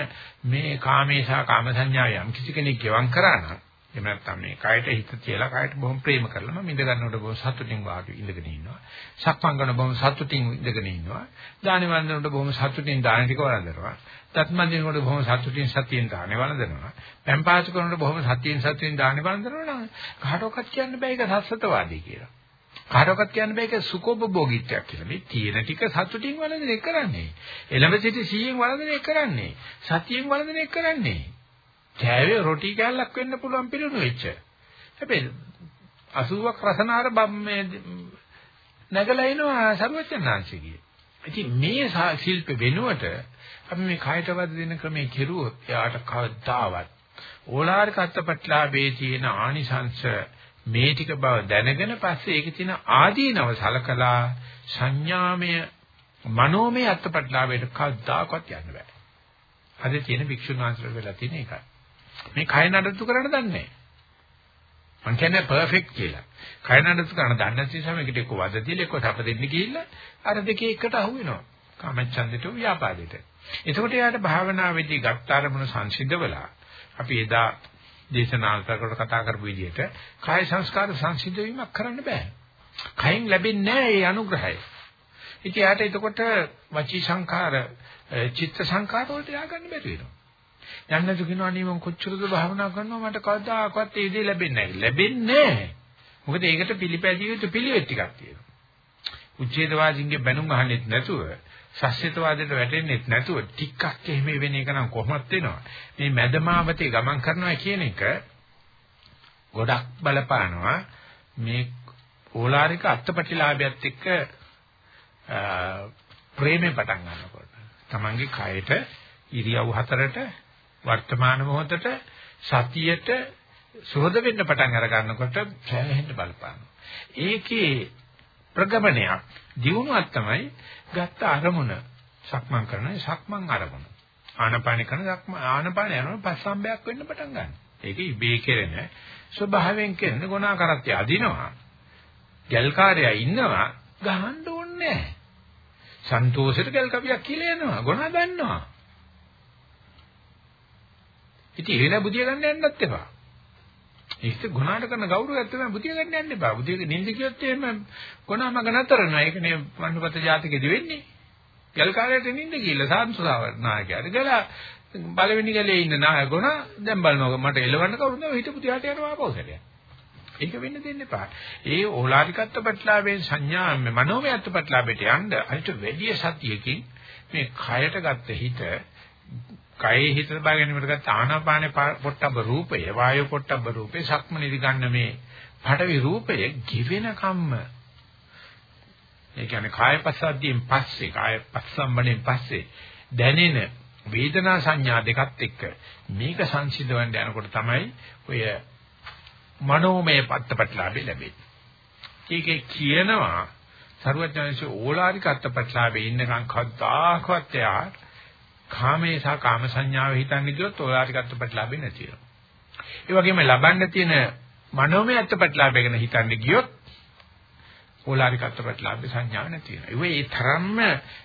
මේ කාමේසා කාම සංඥා යම් කිසි කෙනෙක් ගෙවම් කරා නම් එහෙම නැත්නම් මේ කයට හිත තියලා කයට බොහොම ප්‍රේම කරලා මම ඉඳ ගන්නකොට බොහොම සතුටින් වාගේ ඉඳගෙන ඉන්නවා. සක්මන් කරන බොහොම සතුටින් ඉඳගෙන ඉන්නවා. දානි වන්දනකොට බොහොම සතුටින් දාන ටික වළඳනවා. තත්මන් දිනකොට බොහොම සතුටින් සතියෙන් දානේ වළඳනවා. පැම්පාසු කරනකොට බොහොම සතියෙන් සතියෙන් දානේ වළඳනවා නම් කාටවත් කියන්න බෑ ඒක සස්සතවාදී කියලා. කාටවත් කියන්න බෑ ඒක සුඛෝපභෝගීත්වයක් කියලා. මේ තියෙන ටික සතුටින් වළඳන එක කරන්නේ. එළඹ සිටි සීයෙන් වළඳන එක කරන්නේ. සතියෙන් වළඳන එක කරන්නේ. කෑවේ රොටි කෑල්ලක් වෙන්න පුළුවන් පිළිණු වෙච්ච. හැබැයි 80ක් රසනාර මේ නැගලා එනවා සරුවචනාංශිකේ. ඉතින් මේ ශිල්ප වෙනුවට අපි මේ කායට වද දෙන ක්‍රමයේ කෙරුවොත් එයාට කවදාවත් ඕලාරික අත්පත්ලාභේ තියෙන ආනිසංශ මේ ටික බව දැනගෙන පස්සේ ඒකේ තියෙන ආදීනව සලකලා සංඥාමය මනෝමය අත්පත්ලාභයට කවදාකවත් යන්න බෑ. අද තියෙන භික්ෂුන් වහන්සේලා වෙලා තියෙන එකයි. මේ කය නඩත්තු කරන්න දන්නේ නැහැ. මං කියන්නේ පර්ෆෙක්ට් කියලා. කය නඩත්තු කරන්න දන්නේ නැති නිසා මේකට එක්ක වද දීලා එක්ක තප දෙන්න ගිහිල්ලා අර දෙකේ එකට අහු වෙනවා. කාමච්ඡන්දෙට ව්‍යාපාදෙට. එතකොට යාට භාවනාවේදී ගත්ත අරමුණ සංසිඳවලා අපි එදා දේශනාල්පකට කතා කරපු විදිහට කාය සංස්කාර සංසිඳ වීමක් කරන්න බෑ. කයින් ලැබෙන්නේ නැහැ මේ අනුග්‍රහය. ඉතින් යාට එතකොට වචී සංඛාර, චිත්ත සංඛාර වලට ය아가න්න බැරි වෙනවා. යන්නද කියනවා නේ මම කොච්චරද භාවනා කරනවා මට කවදාකවත් ඒ දේ ලැබෙන්නේ නැහැ. ලැබෙන්නේ නැහැ. මොකද ඒකට පිළිපැදිය යුතු පිළිවෙත් ටිකක් තියෙනවා. උච්ඡේදවාදීන්ගේ බැනුම් අහන්නෙත් නැතුව සස්්‍යතවාදයට වැටෙන්නේ නැතුව ටිකක් එහෙම වෙන එක නම් කොහොමත් වෙනවා. මේ මැදමාවතේ ගමන් කරනවා කියන එක ගොඩක් බලපානවා මේ ඕලාරික අත්පටිලාභයත් එක්ක ප්‍රේමේ පටන් ගන්නකොට. Tamange කයට ඉරියව් හතරට වර්තමාන මොහොතට සතියට සුහද වෙන්න පටන් අර ගන්නකොට සෑහෙන්න බලපානවා. ඒකේ ප්‍රගමනයක් දියුණුවක් තමයි ගත්ත අරමුණ සක්මන් කරන සක්මන් අරමුණ. ආනපාන කරන සක්මන් ආනපාන යනකොට පස්සම්බයක් වෙන්න පටන් ගන්නවා. ඒක ඉබේ කෙරෙන ස්වභාවයෙන් කෙරෙන ගුණා කරත්‍ය අදිනවා. ගැල්කාරයා ඉන්නවා ගහන්න ඕනේ නැහැ. සන්තෝෂෙට ගැල් කපියක් කියලා යනවා. ගුණා දන්නවා. ඉතින් ඒ වෙලාව බුදිය ගන්න යන්නත් එපා. ඒක ගුණාට කරන ගෞරවයක් තමයි බුදිය ගන්න යන්න එපා. බුදිය නින්ද කියොත් එහෙම ගුණා මග නතර වෙනවා. ඒකනේ වන්නපත ජාතකෙදි වෙන්නේ. ගල් කාලයට නින්ද කියලා සාන්තුසාව නායකයාට ගලා පළවෙනි ගලේ ඉන්න නායක ගුණා දැන් බලනවා මට එලවන්න කවුරුද හිටපු තියාට යනවා ආපහුසට. ඒක වෙන්න දෙන්න එපා. ඒ ඕලාරිකත්ව ප්‍රතිලාභයෙන් සංඥා මනෝමයත්ව ප්‍රතිලාභයට යන්න අයිට වැඩි සතියකින් මේ කයට ගත්ත හිත කයේ හිත බා ගැනීමට ගත්ත ආනාපානේ පොට්ටබ්බ රූපය වායු පොට්ටබ්බ රූපේ සක්මනේදි ගන්න මේ පඩවි රූපය given කම්ම ඒ කියන්නේ කාය පස්සද්ධියෙන් පස්සේ කාය පස්සම්බණයෙන් පස්සේ දැනෙන වේදනා සංඥා දෙකත් එක්ක මේක සංසිඳවන්න යනකොට තමයි ඔය මනෝමය පත්තපටලාභය ලැබෙන්නේ. ඒකේ කියනවා සරුවඥාන්සේ ඕලාරික අත්පත්ලාභේ ඉන්නකම් කවදාකවත් එයා කාමේ සහ කාම සංඥාව හිතන්නේ කිව්වොත් ඕලාරිකත්ව ප්‍රතිලාභේ නැති වෙනවා. ඒ වගේම ලබන්න තියෙන මනෝමය අත්පත්ලාභය ගැන හිතන්නේ ගියොත් ඕලාරිකත්ව ප්‍රතිලාභේ සංඥාව නැති වෙනවා. ඒ තරම්ම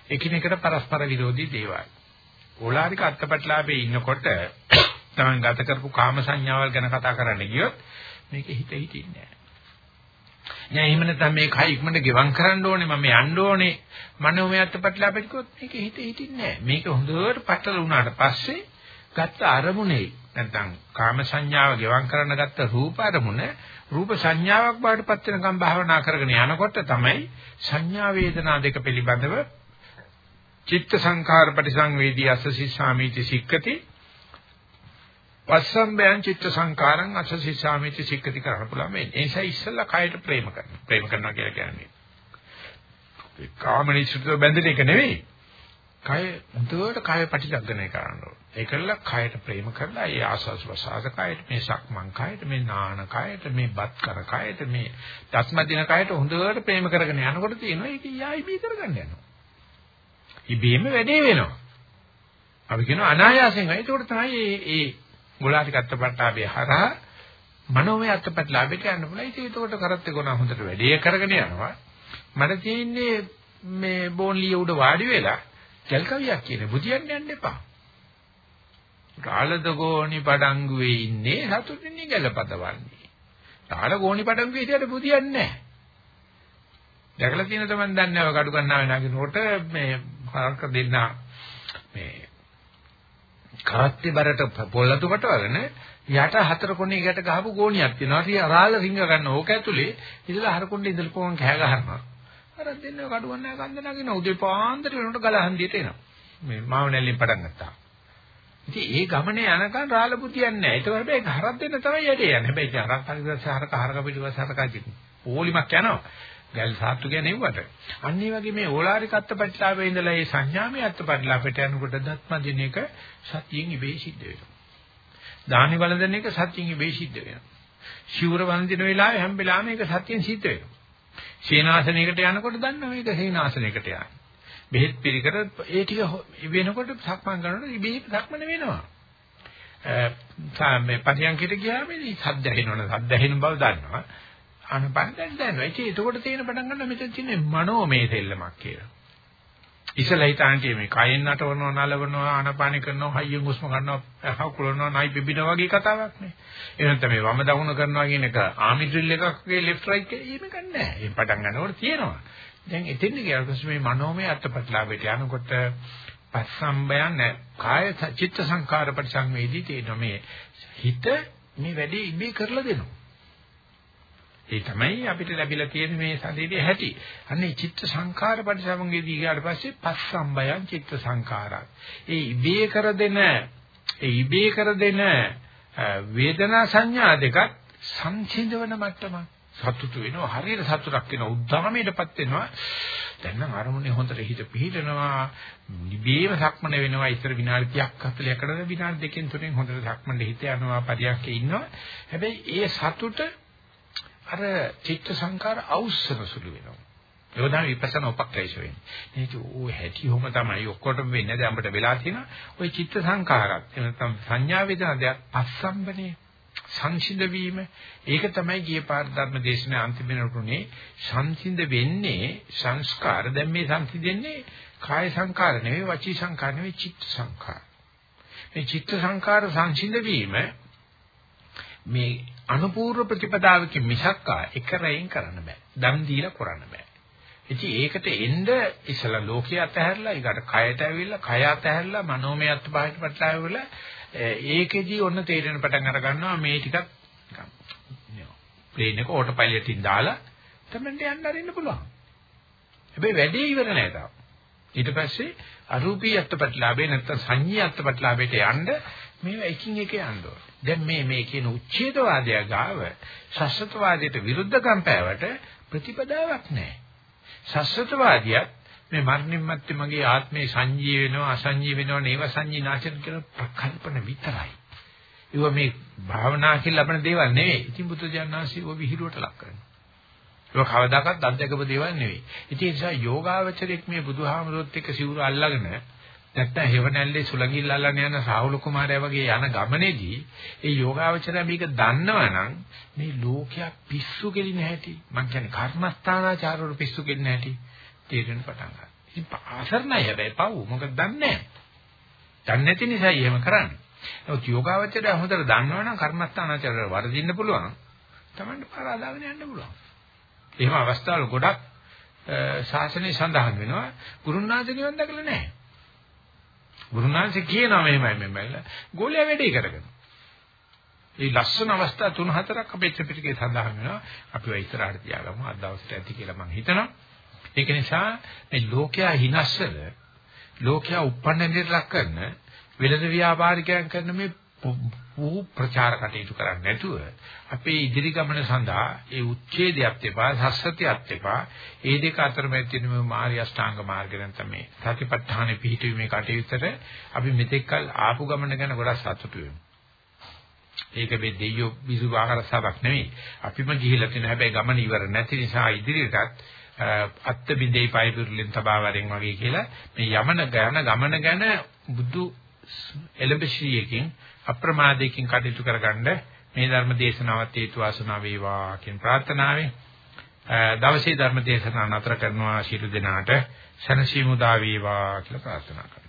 එකිනෙකට පරස්පර විරෝධී දේවල්. ඕලාරික අත්පත්ලාභේ ඉන්නකොට තමන් ගත කරපු කාම සංඥාවල් ගැන කතා කරන්න ගියොත් මේක හිත හිතින්නේ නැහැ. නෑ එහෙම නැත්නම් මේ කයි ඉක්මනට ගෙවම් කරන්න ඕනේ මම යන්න ඕනේ. මනෝමයත් ප්‍රතිලාභෙට කිව්වොත් මේක හිත හිතින්නේ නෑ. මේක හොඳට පටල වුණාට පස්සේ ගත්ත අරමුණේ නැත්නම් කාම සංඥාව ගෙවම් කරන්න ගත්ත රූප අරමුණ රූප සංඥාවක් බවට පත් වෙනකම් භාවනා කරගෙන යනකොට තමයි සංඥා වේදනා දෙක පිළිබඳව චිත්ත සංඛාර පරිසංවේදී අස්ස සිස්සාමීති සික්කති පස්සම්බයං චිත්ත සංකාරං අසසිසාමිති සික්කති කරන්න පුළුවන් මේ නිසා ඉස්සෙල්ලා කයට ප්‍රේම කරනවා. ප්‍රේම කරනවා කියලා කියන්නේ. ඒ කාමනිසුත බැඳෙන එක නෙවෙයි. කය මුදුවට කය ප්‍රතිලග්නය කරන්න ඕන. ඒකල කයට ප්‍රේම කරලා ඒ ආසස් වසාස කයට මේ සක්මන් කයට මේ නාන කයට මේ බත් කර කයට මේ දස්මදින කයට හොඳට ප්‍රේම කරගෙන යනකොට තියෙනවා. ඒක යායි බී කරගන්න යනවා. ඉබේම වැඩේ වෙනවා. අපි කියනවා අනායාසයෙන්. ඒකට තමයි මේ මුලාටි කත්තපට්ටාවේ හරහා මනෝමය අත්පත්ලාභයට යන්න පුළුවන්. ඉතින් ඒකට කරත් ගුණ හොඳට වැඩේ කරගෙන යනවා. මට තියෙන්නේ මේ බෝන්ලිය උඩ වාඩි වෙලා කැල් කවියක් කියන බුදියන්න යන්න එපා. කාලද ගෝණි පඩංගුවේ ඉන්නේ සතුටින් ගලපතවන්නේ. කාල ගෝණි පඩංගුවේ හිටියට බුදියන්නේ නැහැ. දැකලා තියෙන තමන් දන්නේ නැහැ කඩු ගන්නාවේ නගිනකොට මේ හරක දෙන්න මේ කාත්තේ බරට පොල්ලතු කොටවගෙන යට හතර කොනේ ගැට ගහපු ගෝණියක් තියෙනවා. ඉතින් අරාල රිංග ගන්න ඕක ඇතුලේ ඉඳලා හරකොණ්ඩේ ඉඳලා පොන් කෑ ගහනවා. අර දෙන්නව කඩුවන් නැහැ කන්ද නගින උදේ පාන්දර වෙනකොට ගල හන්දියට එනවා. මේ මාව නැල්ලෙන් පටන් ගත්තා. ඉතින් ඒ ගමනේ යනකන් රාල පුතියන්නේ නැහැ. ඒක හැබැයි හරක් දෙන්න තමයි යටේ යන්නේ. හැබැයි හරක් හරිද හරක හරක පිටිවස හරකයි. පොලිමක් යනවා. ගල් සාත්තු කියන්නේ නෙව්වට. අන්න ඒ වගේ මේ ඕලාරික අත්පත්ලාවේ ඉඳලා මේ සංඥාමය අත්පත්ලාපට යනකොට දත්ම දින එක සතියෙන් ඉබේ සිද්ධ වෙනවා. දානි වළඳන එක සතියෙන් ඉබේ සිද්ධ වෙනවා. ශිවර වළඳින වෙලාවේ හැම වෙලාවෙම ඒක සතියෙන් සිද්ධ වෙනවා. සේනාසනයකට යනකොට දන්නවා මේක සේනාසනයකට යන්නේ. බෙහෙත් පිළිකර ඒ ටික වෙනකොට සක්මන් කරනකොට ඉබේ සක්මන වෙනවා. මේ පරියන්කිට ගියාම සද්ද ඇහෙනවනේ සද්ද ඇහෙන බව දන්නවා. ආනපන දැන් දැනනවා. ඒක එතකොට තේින පටන් ගන්න මෙතන තියෙන්නේ මනෝමය දෙල්ලමක් කියලා. ඉසලා හිතාන්නේ මේ කයෙන් නටවනවා නලවනවා ආනපාන කරනවා හයියෙන් හුස්ම ගන්නවා හකුලනවා නයි පිබිනවා වගේ කතාවක් නේ. එහෙනම් තමයි වම දකුණ කරනවා කියන එක ආමි ඩ්‍රිල් එකක්ගේ ලෙෆ්ට් රයිට් එහෙම ගන්නෑ. ඒ පටන් ගන්නකොට තියෙනවා. දැන් එතෙන්ද කියලා පස්සේ මේ මනෝමය අත්පත්ලාභයට යනකොට පස්සම්බයන් කාය චිත්ත සංකාර පරිසංවේදී තියෙන මේ හිත මේ වැඩේ ඉබේ කරලා දෙනවා. ඒ තමයි අපිට ලැබිලා තියෙන මේ ශරීරයේ හැටි. අන්නේ චිත්ත සංඛාර පරිසමංගේදී ගියාට පස්සේ පස්සම්බයං චිත්ත සංඛාරා. ඒ ඉබේ කර දෙන ඒ ඉබේ කර දෙන වේදනා සංඥා දෙකත් සංසිඳවන මට්ටමක්. සතුටු වෙනවා හරියට සතුටක් වෙනවා උද්දාමයටපත් වෙනවා දැන් නම් අරමුණේ හොඳට හිත පිහිටනවා නිබේම සක්මන වෙනවා ඉතර විනාඩි 30ක් 40ක් කරලා විනාඩි දෙකෙන් තුනෙන් හොඳට සක්මනේ හිත යනවා පරියක්කේ ඉන්නවා හැබැයි ඒ සතුට අර චිත්ත සංකාර අවශ්‍යන සුළු වෙනවා. යෝදා විපස්සනා උපක්‍රේෂ වෙන්නේ. මේක ඕ හැටි හොම තමයි ඔක්කොටම වෙන්නේ. දැන් අපිට වෙලා තියෙනවා ওই චිත්ත සංකාරات. එහෙම නැත්නම් සංඥා වේදනා දෙයක් අස්සම්බනේ සංසිඳ වීම. ඒක තමයි ගිය පාර ධර්ම දේශනාවේ අන්තිම වෙනකොටනේ සංසිඳ වෙන්නේ සංස්කාර. දැන් මේ සංසිඳෙන්නේ කාය සංකාර නෙවෙයි වචී සංකාර නෙවෙයි චිත්ත සංකාර. මේ චිත්ත සංකාර සංසිඳ වීම මේ අනුපූර්ව ප්‍රතිපදාවකින් මිසක්කා එක රැයින් කරන්න බෑ. දම් දීලා කරන්න බෑ. ඉතින් ඒකට එන්න ඉස්සලා ලෝකයේ අතහැරලා ඊකට කයට ඇවිල්ලා කය අතහැරලා මනෝමය අත්පාහිත පටලැවිලා ඒකෙදි ඔන්න තේරෙන පටන් අර ගන්නවා මේ ටිකක් ප්ලේන් එක ඕටෝ පයිලට් එකකින් දාලා තමයි යන්න අරින්න පුළුවන්. හැබැයි වැඩේ ඉවර නෑ තාම. ඊට පස්සේ අරූපී අත්පත්ලාභේ නැත්නම් සංඤී අත්පත්ලාභේට යන්න මේ එකින් එක යන්න ඕනේ. දැන් මේ මේ කියන උච්ඡේදවාදය ගාව ශස්ත්‍රවාදයට විරුද්ධකම් පෑවට ප්‍රතිපදාවක් නැහැ. සස්සතවාදියත් මේ මරණින් මත්තේ මගේ ආත්මේ සංජී වෙනවා අසංජී වෙනවා නේව සංජී නාශන කියන ප්‍රකල්පන විතරයි. ඒව මේ භාවනා කියලා ලබන දේවල් නෙවෙයි. ඉතින් බුදුජානනාංශي ඔය විහිළුවට ලක් කරනවා. ඒක කවදාකවත් අත්දැකපු දේවල් නෙවෙයි. ඉතින් ඒ නිසා යෝගාවචරයක් මේ බුදුහාමුදුරුවොත් එක්ක සිවුර අල්ලගෙන නැත්තම් හෙවණැල්ලේ සුලංගිල්ල අල්ලන යන සාහුල කුමාරයා වගේ යන ගමනේදී ඒ යෝගාවචරය මේක දන්නවනම් මේ ලෝකයක් පිස්සු කෙලින හැටි මං කියන්නේ කර්මස්ථානාචාරවල පිස්සු කෙලින හැටි තේරෙන්න පටන් ගන්නවා. ඉතින් ආසරණයි හැබැයි පව් මොකද දන්නේ නැහැ. දන්නේ නැති නිසා එහෙම කරන්නේ. නමුත් යෝගාවචරය හොඳට දන්නවනම් කර්මස්ථානාචාරවල වර්ධින්න පුළුවන්. Tamanne පාරාදාගෙන යන්න පුළුවන්. එහෙම අවස්ථාවල ගොඩක් ශාසනය සඳහන් වෙනවා. ගුරුනාථ නිවන් දැකලා නැහැ. ගුරුනාංශ කියනවා මෙහෙමයි මෙහෙමයි. ගෝලයා වැඩේ කරගෙන. මේ ලස්සන අවස්ථා තුන හතරක් අපේ ත්‍රිපිටකයේ සඳහන් වෙනවා. අපි ඔය ඉස්සරහට තියාගමු. අද දවසට ඇති කියලා මම හිතනවා. ඒක නිසා මේ ලෝකයා හිනස්සල ලෝකයා උප්පන්න දෙයට ලක් කරන වෙළඳ ව්‍යාපාරිකයන් කරන මේ වූ ප්‍රචාර කටයුතු කරන්නේ නැතුව අපේ ඉදිරි ගමන සඳහා ඒ උච්ඡේදයක් එපා සස්සතියක් එපා ඒ දෙක අතර මැද තියෙන මේ මාර්ය අෂ්ටාංග මාර්ගය නැත්නම් මේ සතිපට්ඨානෙ පිහිටීමේ කටයුත්තට අපි මෙතෙක්කල් ආපු ගමන ගැන ගොඩක් සතුටු වෙමු. ඒක මේ දෙයියෝ විසු ආහාරසාවක් නෙවෙයි. අපිම ගිහිලා තියෙන හැබැයි ගමන ඉවර නැති නිසා ඉදිරියටත් අත්ත බින්දේ පය පිරුලෙන් තබාවරෙන් වගේ කියලා මේ යමන ගමන ගමන ගැන බුදු එලඹසියකින් අප්‍රමාදයකින් කටයුතු කරගන්න මේ ධර්ම දේශනාවත් හේතු වාසනා වේවා කියන ප්‍රාර්ථනාවෙන් දවසේ ධර්ම දේශනාව නතර කරනවා ශිරු දිනාට සනසීමු දා වේවා කියලා ප්‍රාර්ථනා කරනවා.